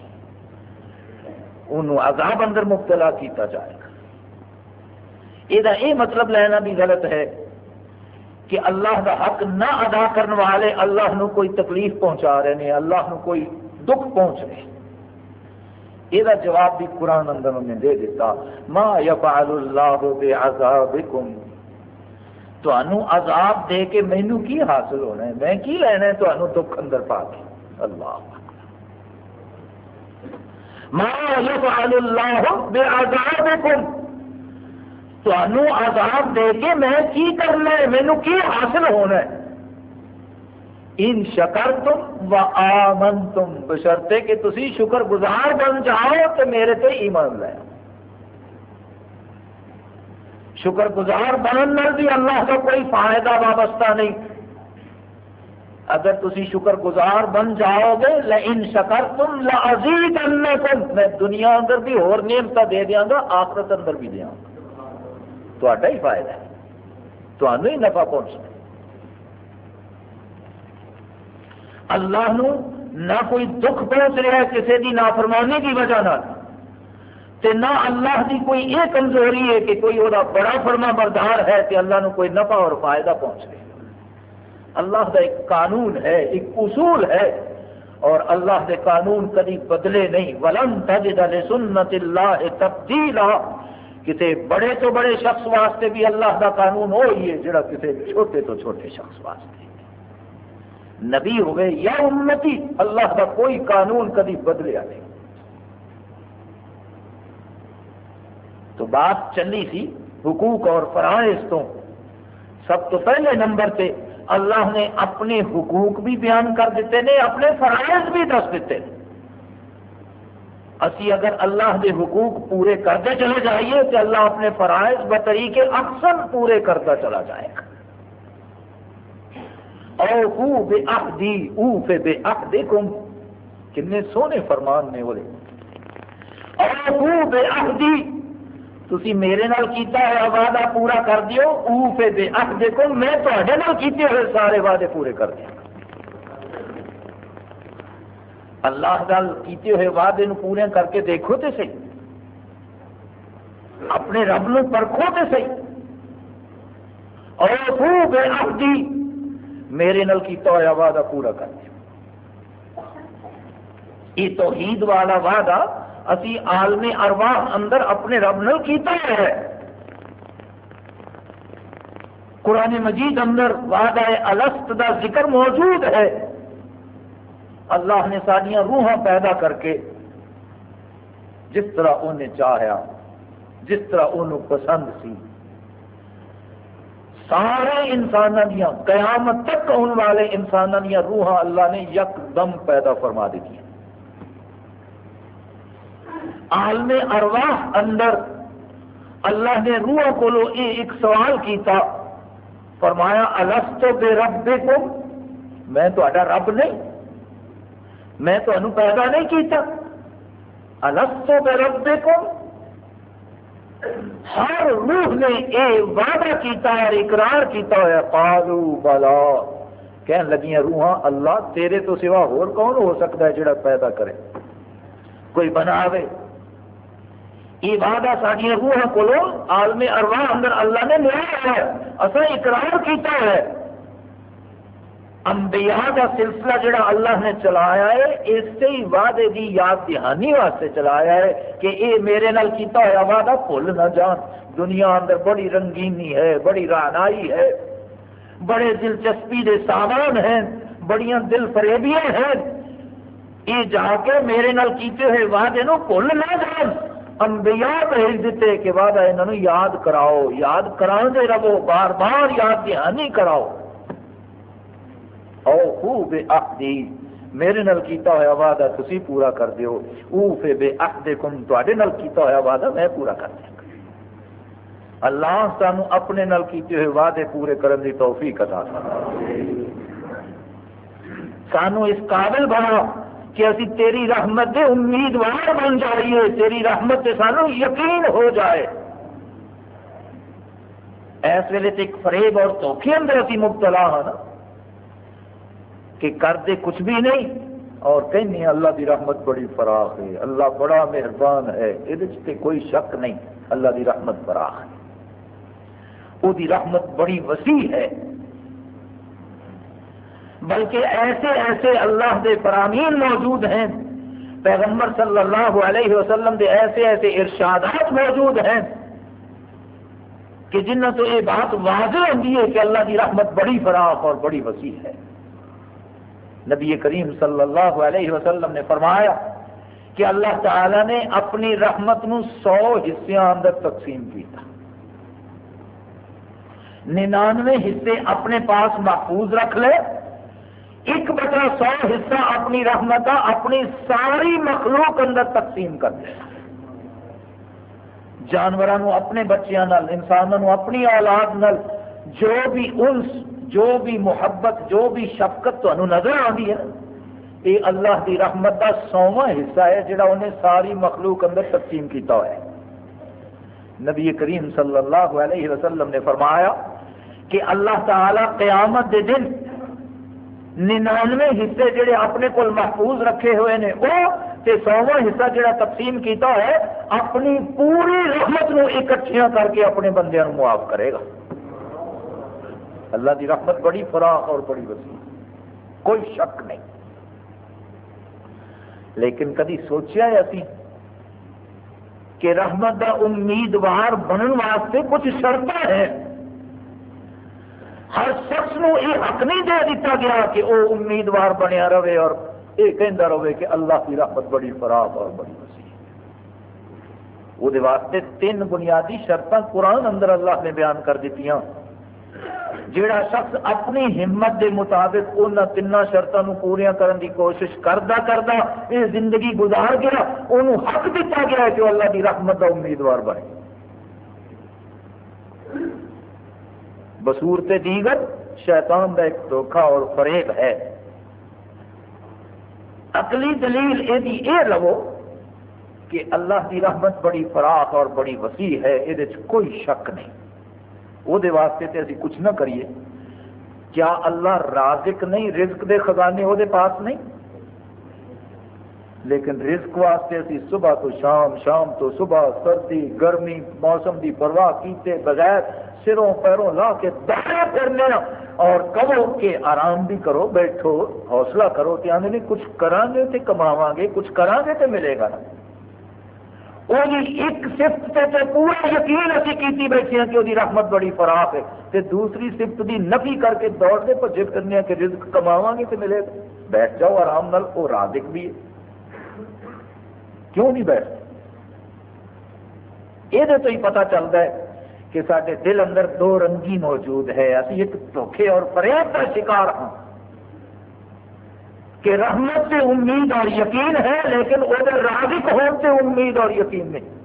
انہوں عذاب اندر مبتلا کیتا جائے گا۔ یہ مطلب لینا بھی غلط ہے کہ اللہ کا حق نہ ادا کرنے والے اللہ نو کوئی تکلیف پہنچا رہے ہیں اللہ نو کوئی دکھ پہنچ رہے۔ ہیں یہ جواب بھی قرآن اندر انہیں دے دیتا ما یفعل اللہ بعذابکم تو عذاب دے کے مینو کی حاصل ہونا ہے میں کی لینا ہے تو دکھ اندر پا کے اللہ ما یفعل اللہ بعذابکم تو عذاب دے کے میں کی کرنا ہے مینو کی حاصل ہونا ہے ان شکر تم و آمن تم بشرتے کہ تسی شکر گزار بن جاؤ تو میرے تے ایمان لے شکر گزار بننے بھی اللہ کا کوئی فائدہ وابستہ نہیں۔ اگر تسی شکر گزار بن جاؤ گے ان شکر تم لازی میں دنیا اندر بھی اور نعمت دے دیا گا، آخرت اندر بھی دیا گا۔ تو ہی فائدہ ہے۔ تو ہی نفع پہنچنا اللہ نو نہ کوئی دکھ پہنچ رہا ہے کسی کی نافرمانی کی وجہ نہ تے نہ اللہ کی کوئی یہ کمزوری ہے کہ کوئی وہ بڑا فرما بردار ہے کہ اللہ نو کوئی نفع اور فائدہ پہنچ رہے اللہ کا ایک قانون ہے، ایک اصول ہے اور اللہ کے قانون کدی بدلے نہیں۔ ولن تجد لسنت اللہ تبدیلا۔ کسی بڑے تو بڑے شخص واسطے بھی اللہ کا قانون وہی ہے جڑا کسی چھوٹے تو چھوٹے شخص واسطے۔ نبی ہوئے یا امتی، اللہ کا کوئی قانون کدی بدلیا نہیں تو بات چلی سی حقوق اور فرائض تو سب تو پہلے نمبر پہ اللہ نے اپنے حقوق بھی بیان کر دیتے ہیں اپنے فرائض بھی دس دیتے ہیں اسی اگر اللہ کے حقوق پورے کرتے چلے جائیے تو اللہ اپنے فرائض بطریقے اکثر پورے کرتا چلا جائے گا۔ او بے دی او فے بے دے کم کنے سونے فرمان نے بولے۔ او بے دی تسی میرے نال کیتا ہے، وعدہ پورا کر دیو۔ او فے بے دے کم میں تھوڑے نال کیتے ہوئے سارے وعدے پورے کر دیا اللہ نال کیتے ہوئے وعدے نو پورے کر کے دیکھو تے صحیح۔ اپنے رب نو پرکھو تے صحیح۔ اور بے دی میرے نل کیتا ہوا وعدہ پورا کر دیا۔ یہ توحید والا وعدہ اسی عالم ارواح اندر اپنے رب نل کیتا ہے۔ قرآن مجید اندر وعدہ الست دا ذکر موجود ہے۔ اللہ نے ساریا روحاں پیدا کر کے جس طرح انہیں چاہیا، جس طرح انہوں پسند سی سارے انسانوں دیا قیامت تک آنے والے انسانوں دیا روحاں اللہ نے یک دم پیدا فرما دیتی عالم ارواح اندر اللہ نے روح کو ایک سوال کیتا، فرمایا السطو بے رب کو میں تو رب نہیں، میں تو پیدا نہیں کیتا۔ السطو بے رب کو ہر روح نے یہ وعدہ کیتا اور اقرار کیتا ہوا پالو بلا کہن لگیاں روحاں، اللہ تیرے تو سوا اور کون ہو سکتا ہے جڑا پیدا کرے؟ کوئی بناوے۔ یہ وعدہ ساری روحاں کو عالم ارواح اندر اللہ نے لیا ہے۔ اصل اقرار کیتا ہے۔ انبیاء کا سلسلہ جڑا اللہ نے چلایا ہے اسی وعدے کی یاد دہانی واسطے چلایا ہے کہ اے میرے نال کیتا ہوا وعدہ بھول نہ جان۔ دنیا اندر بڑی رنگینی ہے، بڑی رانائی ہے۔ بڑے دلچسپی دے سامان ہیں بڑی دل فریبیاں ہیں۔ یہ جا کے میرے نال کیتے ہوئے وعدے نو بھول نہ جان۔ انبیاء بھیج دیتے کہ وعدہ انہوں یاد کراؤ، یاد کرا دے رہو، بار بار یاد دہانی کراؤ۔ او خوب احدی میرے نال کیتا ہوا وعدہ تسی پورا کر دیو۔ او فے بے احدکم تواڈے نال کیتا ہوا وعدہ میں پورا کر دیا۔ اللہ سانو اپنے نال کیتے ہوئے وعدے پورے کرن دی توفیق عطا فرمائے۔ سانو اس قابل بنا کہ اسی تیری رحمت دے امیدوار بن جائیے۔ تیری رحمت سے سانو یقین ہو جائے۔ اس ویلے تو ایک فریب اور دھوکھے اندر اسی مبتلا ہاں نا۔ کہ کرتے کچھ بھی نہیں۔ اور کہیں اللہ دی رحمت بڑی فراخ ہے۔ اللہ بڑا مہربان ہے۔ یہ کوئی شک نہیں، اللہ دی رحمت فراخ ہے۔ وہ رحمت بڑی وسیع ہے۔ بلکہ ایسے ایسے اللہ دے فرامین موجود ہیں۔ پیغمبر صلی اللہ علیہ وسلم دے ایسے ایسے ارشادات موجود ہیں کہ جنہ تو یہ بات واضح ہوتی ہے کہ اللہ کی رحمت بڑی فراخ اور بڑی وسیع ہے۔ نبی کریم صلی اللہ علیہ وسلم نے فرمایا کہ اللہ تعالی نے اپنی رحمت نو سو حصوں اندر تقسیم کیا ننانوے حصے اپنے پاس محفوظ رکھ لے۔ ایک بچا سو حصہ اپنی رحمت اپنی ساری مخلوق اندر تقسیم کر دے۔ جانوروں اپنے بچیاں نال انسانوں اپنی اولاد نال، جو بھی انس جو بھی محبت، جو بھی شفقت تمہیں نظر آتی ہے یہ اللہ کی رحمت کا سواں حصہ ہے جڑا انہیں ساری مخلوق اندر تقسیم کیتا ہوا ہے۔ نبی کریم صلی اللہ علیہ وسلم نے فرمایا کہ اللہ تعالی قیامت دے دن ننانوے حصے جڑے اپنے کو محفوظ رکھے ہوئے نے، وہ تے سواں حصہ جڑا تقسیم کیتا ہے، اپنی پوری رحمت نو اکٹھیاں کر کے اپنے بندے معاف کرے گا۔ اللہ دی رحمت بڑی فراخ اور بڑی وسیع۔ کوئی شک نہیں۔ لیکن کدی سوچیا ہے اسی کہ رحمت دا امیدوار بننے واسطے کچھ شرط ہیں۔ ہر شخص نو یہ حق نہیں دے دیتا گیا کہ وہ امیدوار بنیا رہے اور یہ کہہ رہے کہ اللہ کی رحمت بڑی فراخ اور بڑی وسیع۔ وہ واسطے تین بنیادی شرط قرآن اندر اللہ نے بیان کر دیتی جیڑا شخص اپنی ہمت دے مطابق ان تین شرطوں پوریا کرنے کی کوشش کرتا کرتا یہ زندگی گزار گیا انہوں حق دیتا گیا کہ اللہ کی رحمت کا امیدوار بنے۔ بصورت دیگر شیطان کا ایک دھوکھا اور فریب ہے۔ اقلی دلیل یہ لو کہ اللہ کی رحمت بڑی فراخ اور بڑی وسیع ہے یہ کوئی شک نہیں۔ وہ واسطے تے اسی کچھ نہ کریے کیا اللہ رازق نہیں رزق دے خزانے وہ پاس نہیں لیکن رزق واسطے اسی صبح تو شام شام تو صبح سردی گرمی موسم دی پرواہ کیتے بغیر سروں پیروں لا کے دائیں پھرنے اور کہو کہ آرام بھی کرو بیٹھو حوصلہ کرو کہ آنے نہیں کچھ کران گے تو کماواں گے کچھ کران گے تو ملے گا نا وہ ایک صفت تے تے پورا یقین اسی کیتی بیٹھے ہیں کہ وہ رحمت بڑی فراخ ہے تے دوسری صفت دی نفی کر کے دوڑ دے بھجے کرنے کہ رزق کماواں گے تو ملے گا بیٹھ جاؤ آرام نال وہ رازق بھی ہے کیوں نہیں بیٹھتے یہ تو ہی پتہ چلتا ہے کہ سارے دل اندر دو رنگی موجود ہے اسی ایک دھوکھے اور فریب کا شکار ہوں کہ رحمت سے امید اور یقین ہے، لیکن وہ رازق ہون سے امید اور یقین نہیں۔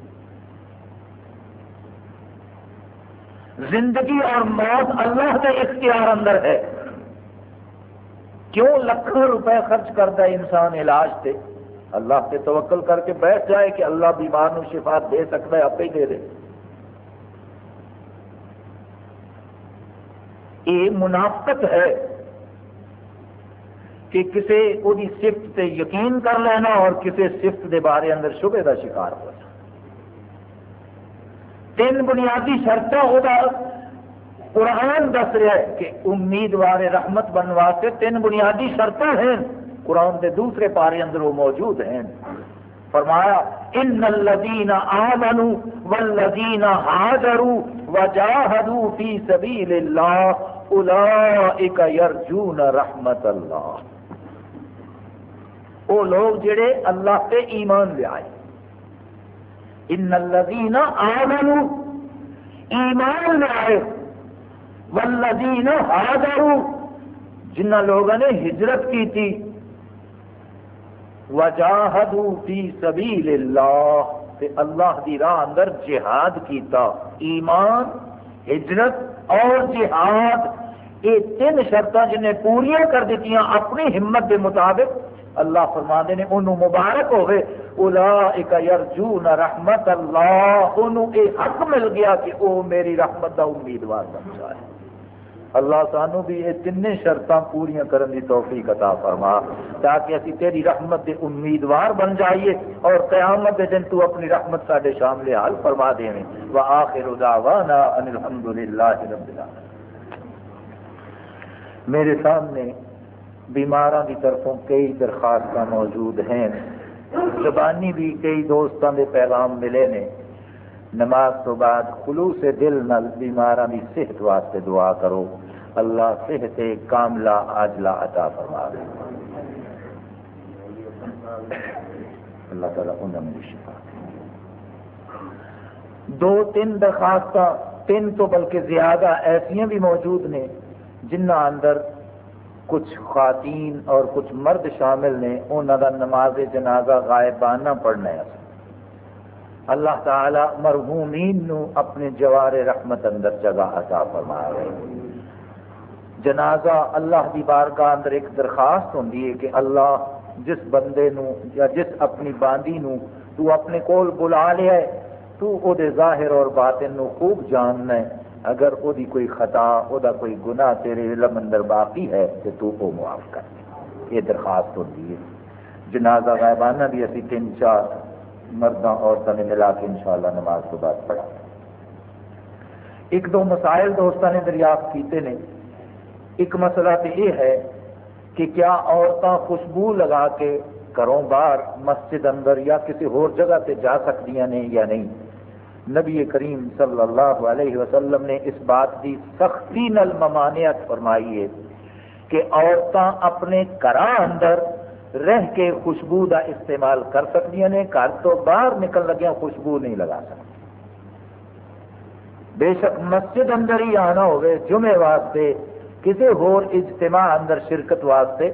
زندگی اور موت اللہ کے اختیار اندر ہے۔ کیوں لاکھوں روپے خرچ کرتا ہے انسان علاج سے اللہ سے توکل کر کے بیٹھ جائے کہ اللہ بیمار نو شفا دے سکتا ہے، آپ ہی دے دے۔ یہ منافقت ہے۔ کہ کسی وہ صفت سے یقین کر لینا اور کسی صفت دے بارے اندر شبے کا شکار ہو جانا۔ تین بنیادی شرط قرآن دس رہا ہے کہ امیدوار رحمت بن واسطے تین بنیادی شرط ہیں۔ قرآن کے دوسرے پارے اندر وہ موجود ہیں۔ فرمایا، ان الذین آمنوا والذین حاجروا وجاهدوا فی سبیل اللہ اولئک یرجون رحمت اللہ۔ وہ لوگ جڑے اللہ پہ ایمان لے آئے۔ ان الذین آمنوا، ایمان لے آئے۔ والذین حاضروا جنہ لوگوں نے ہجرت کی تھی۔ وجاہدوا فی سبیل اللہ تے اللہ دی راہ اندر جہاد کیتا۔ ایمان، ہجرت اور جہاد، یہ تین شرط جنہیں پوریا کر دیتی اپنی ہمت کے مطابق۔ اللہ فرما نے، انہوں مبارک ہوئے۔ اولئک یرجون رحمت اللہ، انہوں یہ حق مل گیا کہ وہ میری رحمت کا امیدوار بن جائے۔ اللہ سانو بھی یہ تین شرط پوریا کرنے کی توفیق عطا فرما، تاکہ اسی تیری رحمت کے امیدوار بن جائیے اور قیامت دے دن تو اپنی رحمت سارے شامل حال فرما دیں و آخر دعوانا ان الحمد للہ رب میرے سامنے بیماراں کی طرفوں کئی درخواست موجود ہیں۔ زبانی بھی کئی دوستوں کے پیغام ملے نے۔ نماز تو بعد خلوص دل نل بیماراں کی صحت واسطے دعا کرو۔ اللہ صحت کاملہ آجلا عطا فرما دے۔ اللہ تعالیٰ انہوں نے شفا دو تین درخواست تین تو بلکہ زیادہ ایسا بھی موجود نے جنہ اندر کچھ خواتین اور کچھ مرد شامل نے انہوں کا نماز جنازہ غائبانہ پڑھنا ہے۔ اللہ تعالی مرحومین نو اپنے جوار رحمت اندر جگہ عطا فرما رہے جنازہ اللہ کی بارگاہ اندر ایک درخواست ہوتی ہے کہ اللہ جس بندے نو یا جس اپنی باندی نو تو اپنے کول بلا لیا ہے تو او دے ظاہر اور باطن نو خوب جاننا ہے۔ اگر او دی کوئی خطا، او دا کوئی گناہ تیرے علم اندر باقی ہے تو تو او معاف کر یہ درخواست ہوتی ہے جنازہ غائبانہ بھی اسی تین چار مرداں عورتوں نے ملا کے انشاءاللہ نماز تو بعد پڑھا۔ ایک دو مسائل دوستوں نے دریافت کیتے نے۔ ایک مسئلہ تو یہ ہے کہ کیا عورتیں خوشبو لگا کے گھروں باہر مسجد اندر یا کسی ہور جگہ سے جا سکتی ہیں یا نہیں؟ نبی کریم صلی اللہ علیہ وسلم نے اس بات کی سختی نل ممانعت فرمائی ہے کہ عورتیں اپنے گھر اندر رہ کے خوشبو کا استعمال کر سکتی ہیں گھر تو باہر نکل لگیا خوشبو نہیں لگا سکتی۔ بے شک مسجد اندر ہی آنا ہوئے جمعے واسطے، کسی ہور اجتماع اندر شرکت واسطے،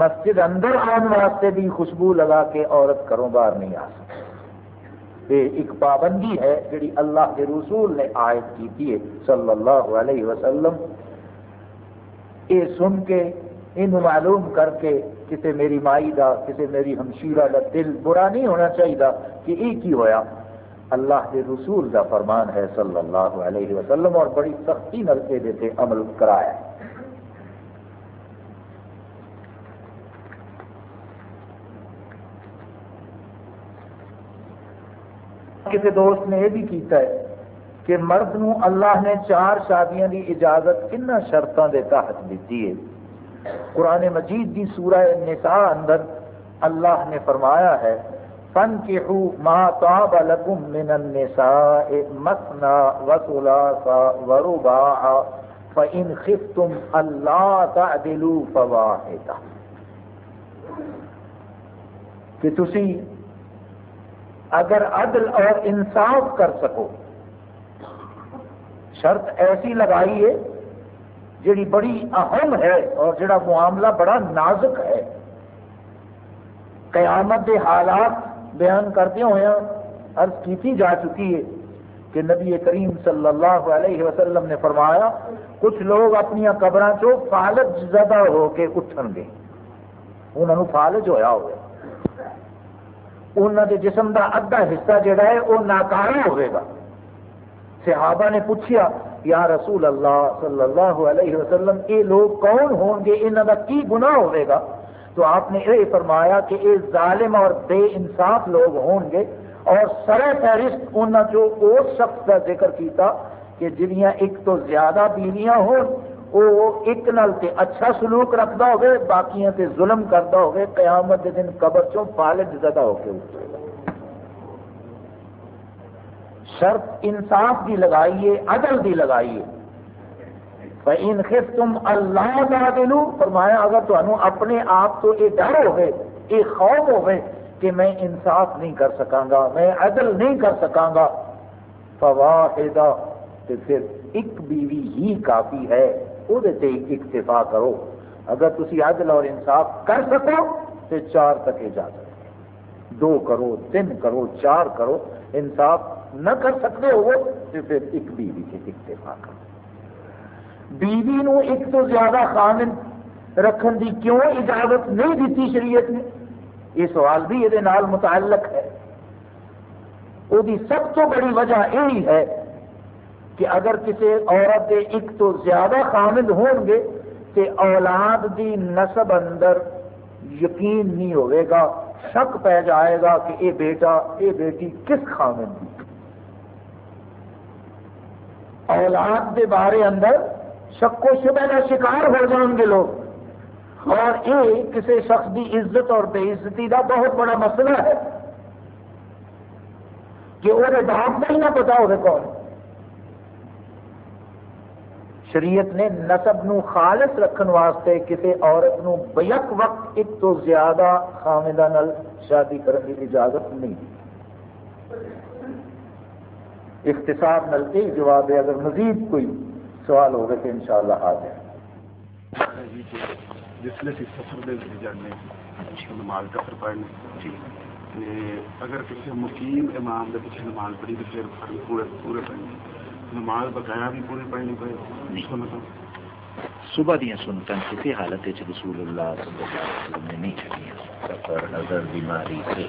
مسجد اندر آنے واسطے بھی خوشبو لگا کے عورت کروں باہر نہیں آ سکتی۔ یہ ایک پابندی ہے جڑی اللہ کے رسول نے عائد کی ہے صلی اللہ علیہ وسلم۔ یہ سن کے ان معلوم کر کے کسی میری مائی دا کسی میری ہمشیرہ دا دل برا نہیں ہونا چاہیے کہ یہ کی ہویا۔ اللہ کے رسول کا فرمان ہے صلی اللہ علیہ وسلم اور بڑی سختی نلکے دیتے عمل کرایا۔ ہے کسی دوست نے یہ بھی کیتا ہے کہ مرد نو اللہ نے چار شادیاں دی اجازت کن شرطوں کے تحت دیتی ہے۔ قرآن مجید دی سورہ نساء اندر اللہ نے فرمایا ہے، فانكحوا ما طاب لكم من النساء مثنى وثلاث ورباع فإن خفتم ألا تعدلوا فواحدة۔ کہ تسی اگر عدل اور انصاف کر سکو۔ شرط ایسی لگائی ہے، جڑی بڑی اہم ہے اور جڑا معاملہ بڑا نازک ہے۔ قیامت کے حالات بیان کرتے ہوئے عرض کی جا چکی ہے کہ نبی کریم صلی اللہ علیہ وسلم نے فرمایا، کچھ لوگ اپنی قبر چو فالج زدہ ہو کے اٹھن گے۔ انہوں نے فالج ہوا ہوا انہوں کے جسم کا ادھا حصہ جڑا ہے وہ ناکارا ہوئے گا صحابہ نے پوچھا یا رسول اللہ صلی اللہ علیہ وسلم یہ لوگ کون ہون گے انہوں کا کی گناہ ہوئے گا تو آپ نے یہ فرمایا کہ یہ ظالم اور بے انصاف لوگ ہون گے اور سر فہرست انہوں جو اس شخص کا ذکر کیتا کہ جنیاں ایک تو زیادہ بیویاں ہون وہ ایک نال تے اچھا سلوک رکھتا ہوگے باقیاں تے ظلم کرتا ہوگے قیامت کے دن قبر چوں فالج زدہ ہو کے اٹھے۔ گا شرط انصاف کی لگائیے، عدل کی لگائیے۔ ان خف تم اللہ کا دلو فرمایا، اگر تمہیں اپنے آپ تو یہ ڈر ہوگی یہ خوف ہوئے کہ میں انصاف نہیں کر سکاں گا میں عدل نہیں کر سکاں گا فواحدہ تو پھر ایک بیوی ہی کافی ہے۔ وہ اکتفا کرو۔ اگر تسی عدل اور انصاف کر سکو تو چار تک اجازت دو کرو، تین کرو، چار کرو۔ انصاف نہ کر سکتے ہو تو پھر ایک بیوی سے اکتفا کرو۔ بیوی نو ایک تو زیادہ خامن رکھن دی کیوں اجازت نہیں دیتی شریعت نے؟ یہ سوال بھی یہ متعلق ہے۔ وہ سب تو بڑی وجہ یہی ہے کہ اگر کسی عورت کے ایک تو زیادہ خامد ہون گے تو اولاد دی نسب اندر یقین نہیں ہوئے گا، شک پہ جائے گا کہ اے بیٹا، اے بیٹی کس خامد دی؟ اولاد کے بارے اندر شک و شبہ کا شکار ہو جان گے لوگ۔ اور یہ کسی شخص کی عزت اور بے عزتی کا بہت بڑا مسئلہ ہے۔ کہ وہ باپ کا ہی نہ پتا ہوگا کون۔ شریعت نے نسب نو خالص رکھن واسطے کسی عورت نو بیک وقت ایک تو زیادہ خامدہ نل شادی کرنے کی اجازت نہیں دی۔ اختصار نل یہ جواب ہے اگر مزید کوئی سوال ہوگا تو انشاءاللہ آ جائے۔ جس میں سفر دے جانے نماز کا پڑھنے۔ جی۔ اگر کسی مقیم امام کے پیچھے نماز پڑھی تو پھر پورے پورے پڑھنے۔ نماز بقایا بھی پوری پڑھنی پڑے صبح دیا سنتن کسی حالت رسول اللہ صلی اللہ علیہ وسلم نے نہیں چڑھیا سفر نظر بیماری سے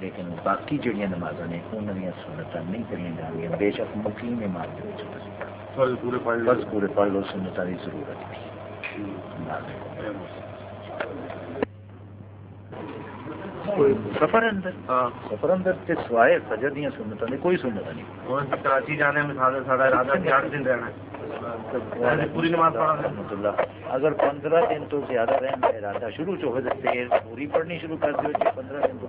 لیکن باقی جڑیاں نماز نے انہوں نے سنت نہیں پڑھیا جان بے شک مقیم امام فرض پورے پڑھ لو۔ سنتوں کی ضرورت سفر اندر؟ ہاں۔ سفر اندر تے سوائے فجر دیا سنت نہیں کوئی سنت نہیں۔ کراچی جانے سارا ارادہ دن رہنا پوری نماز پڑھا اگر پندرہ دن تو زیادہ رہنا ارادہ شروع چ ہو جائے پوری پڑھنی شروع کر دو پندرہ دن تو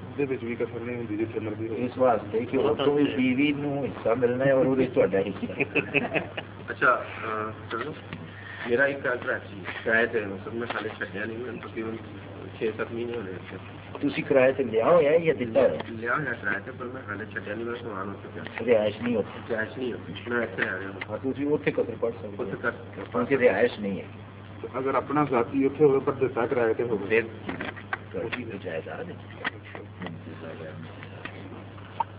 میرا ایک میں نہیں تقریباً چھ سات مہینے ہونے کرایہ لیا یا ہے لیا کرایہ پر میں نہیں سامان ہو چکا رہائش نہیں ہوتی رہائش نہیں ہوتی میں اتنے آ رہا ہوں تھی اتنے قدر پڑھ سکتے کیونکہ رہائش نہیں ہے اگر اپنا ساتھی اتنے ہوئے پر کرایہ ہوگا جائیداد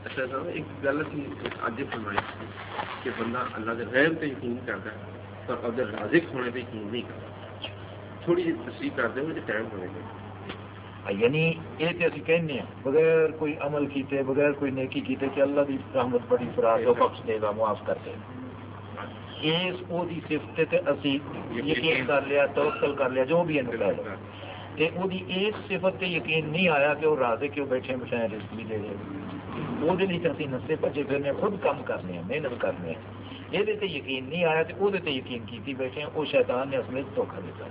اچھا صاحب ایک گل اج فرمائی کہ بندہ اللہ کے غیب پہ یقین کرتا ہے پر ادھر رازق ہونے پہ یقین نہیں کرتا تھوڑی جی تصویر کرتے ہوئے ٹائم ہونے کے یعنی یہ تو اسی کہنے ہیں بغیر کوئی عمل کیتے بغیر کوئی نیکی کیتے کہ اللہ دی رحمت بڑی فراز و بخش دے گا معاف کر دے اس او دی صفت تے اسی یقین کر لیا توکل کر لیا جو بھی ہے او دی ایک صفت تے یقین نہیں آیا کہ وہ راضے کیوں بیٹھے بٹھائے رزق بھی دے دے وہ اسی نسے بچے پھرنے خود کام کرنے ہیں محنت کرنے ہیں۔ یہ یقین نہیں آیا تو وہ یقین کیتی بیٹھے ہیں وہ شیطان نے اصل دھوکھا دیتا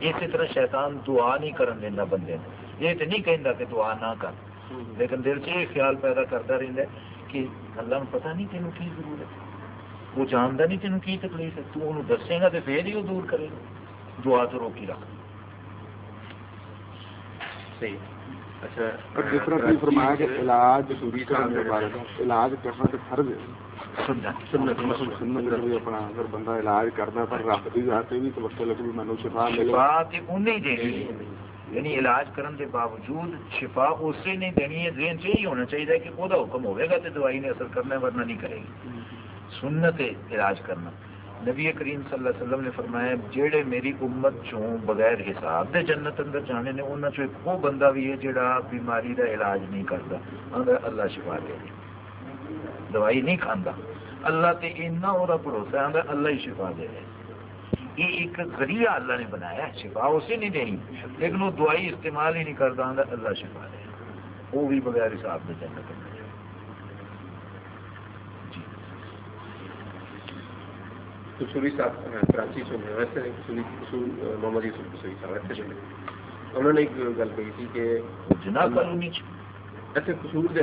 اسی طرح شیطان دعا نہیں کرن دینا بندے یہ تو نہیں کہہ کہ دعا نہ کر۔ لیکن دل سے یہ خیال پیدا کرتا رہتا ہے کہ اللہ پتا نہیں تینوں کی ضرورت ہے۔ وہ جانتا نہیں تینوں کی تکلیف ہے؟ تو انہوں دسے گا تو پھر ہی وہ دور کرے گا۔ دعا تو روکی رکھ۔ اچھا جس طرح فرمایا کہ علاج علاج کرنا تو فرض ہے۔ سنت۔ سنت سنت بھی اپنا اگر بندہ علاج کرنا پر رب کی ذات بھی توکل کہ مینوں شفا ملے۔ شفا تے انہیں دینی ہے۔ یعنی علاج کرن دے باوجود شفا اسے نہیں دینی ہے۔ ذہن سے ہی ہونا چاہیے کہ وہ حکم ہوئے گا تو دوائی نے اثر کرنا ورنہ نہیں کرے گی۔ سنت ہے علاج کرنا۔ نبی کریم صلی اللہ علیہ وسلم نے فرمایا، جیڑے میری امت چوں بغیر حساب دے جنت اندر جانے نے، انہاں چوں ایک وہ بندہ بھی ہے جیڑا بیماری دا علاج نہیں کرتا آندا اللہ شفا دے دے دوائی نہیں کھاندا۔ اللہ تے اتنا اور بھروسہ آندا اللہ ہی شفا دے دے یہ ایک ذریعہ اللہ نے بنایا ہے، شفا اسے نہیں دینی۔ لیکن وہ دوائی استعمال ہی نہیں کرتا آندا اللہ شفا دے وہ بھی بغیر حساب دے جنت اندر۔ کسوری صاحب کراچی سے ویسے کسوری کسول محمد یوسف کسوری صاحب ایسے انہوں نے ایک گل کہی تھی کہ جنا کالونی ایسے کسور دے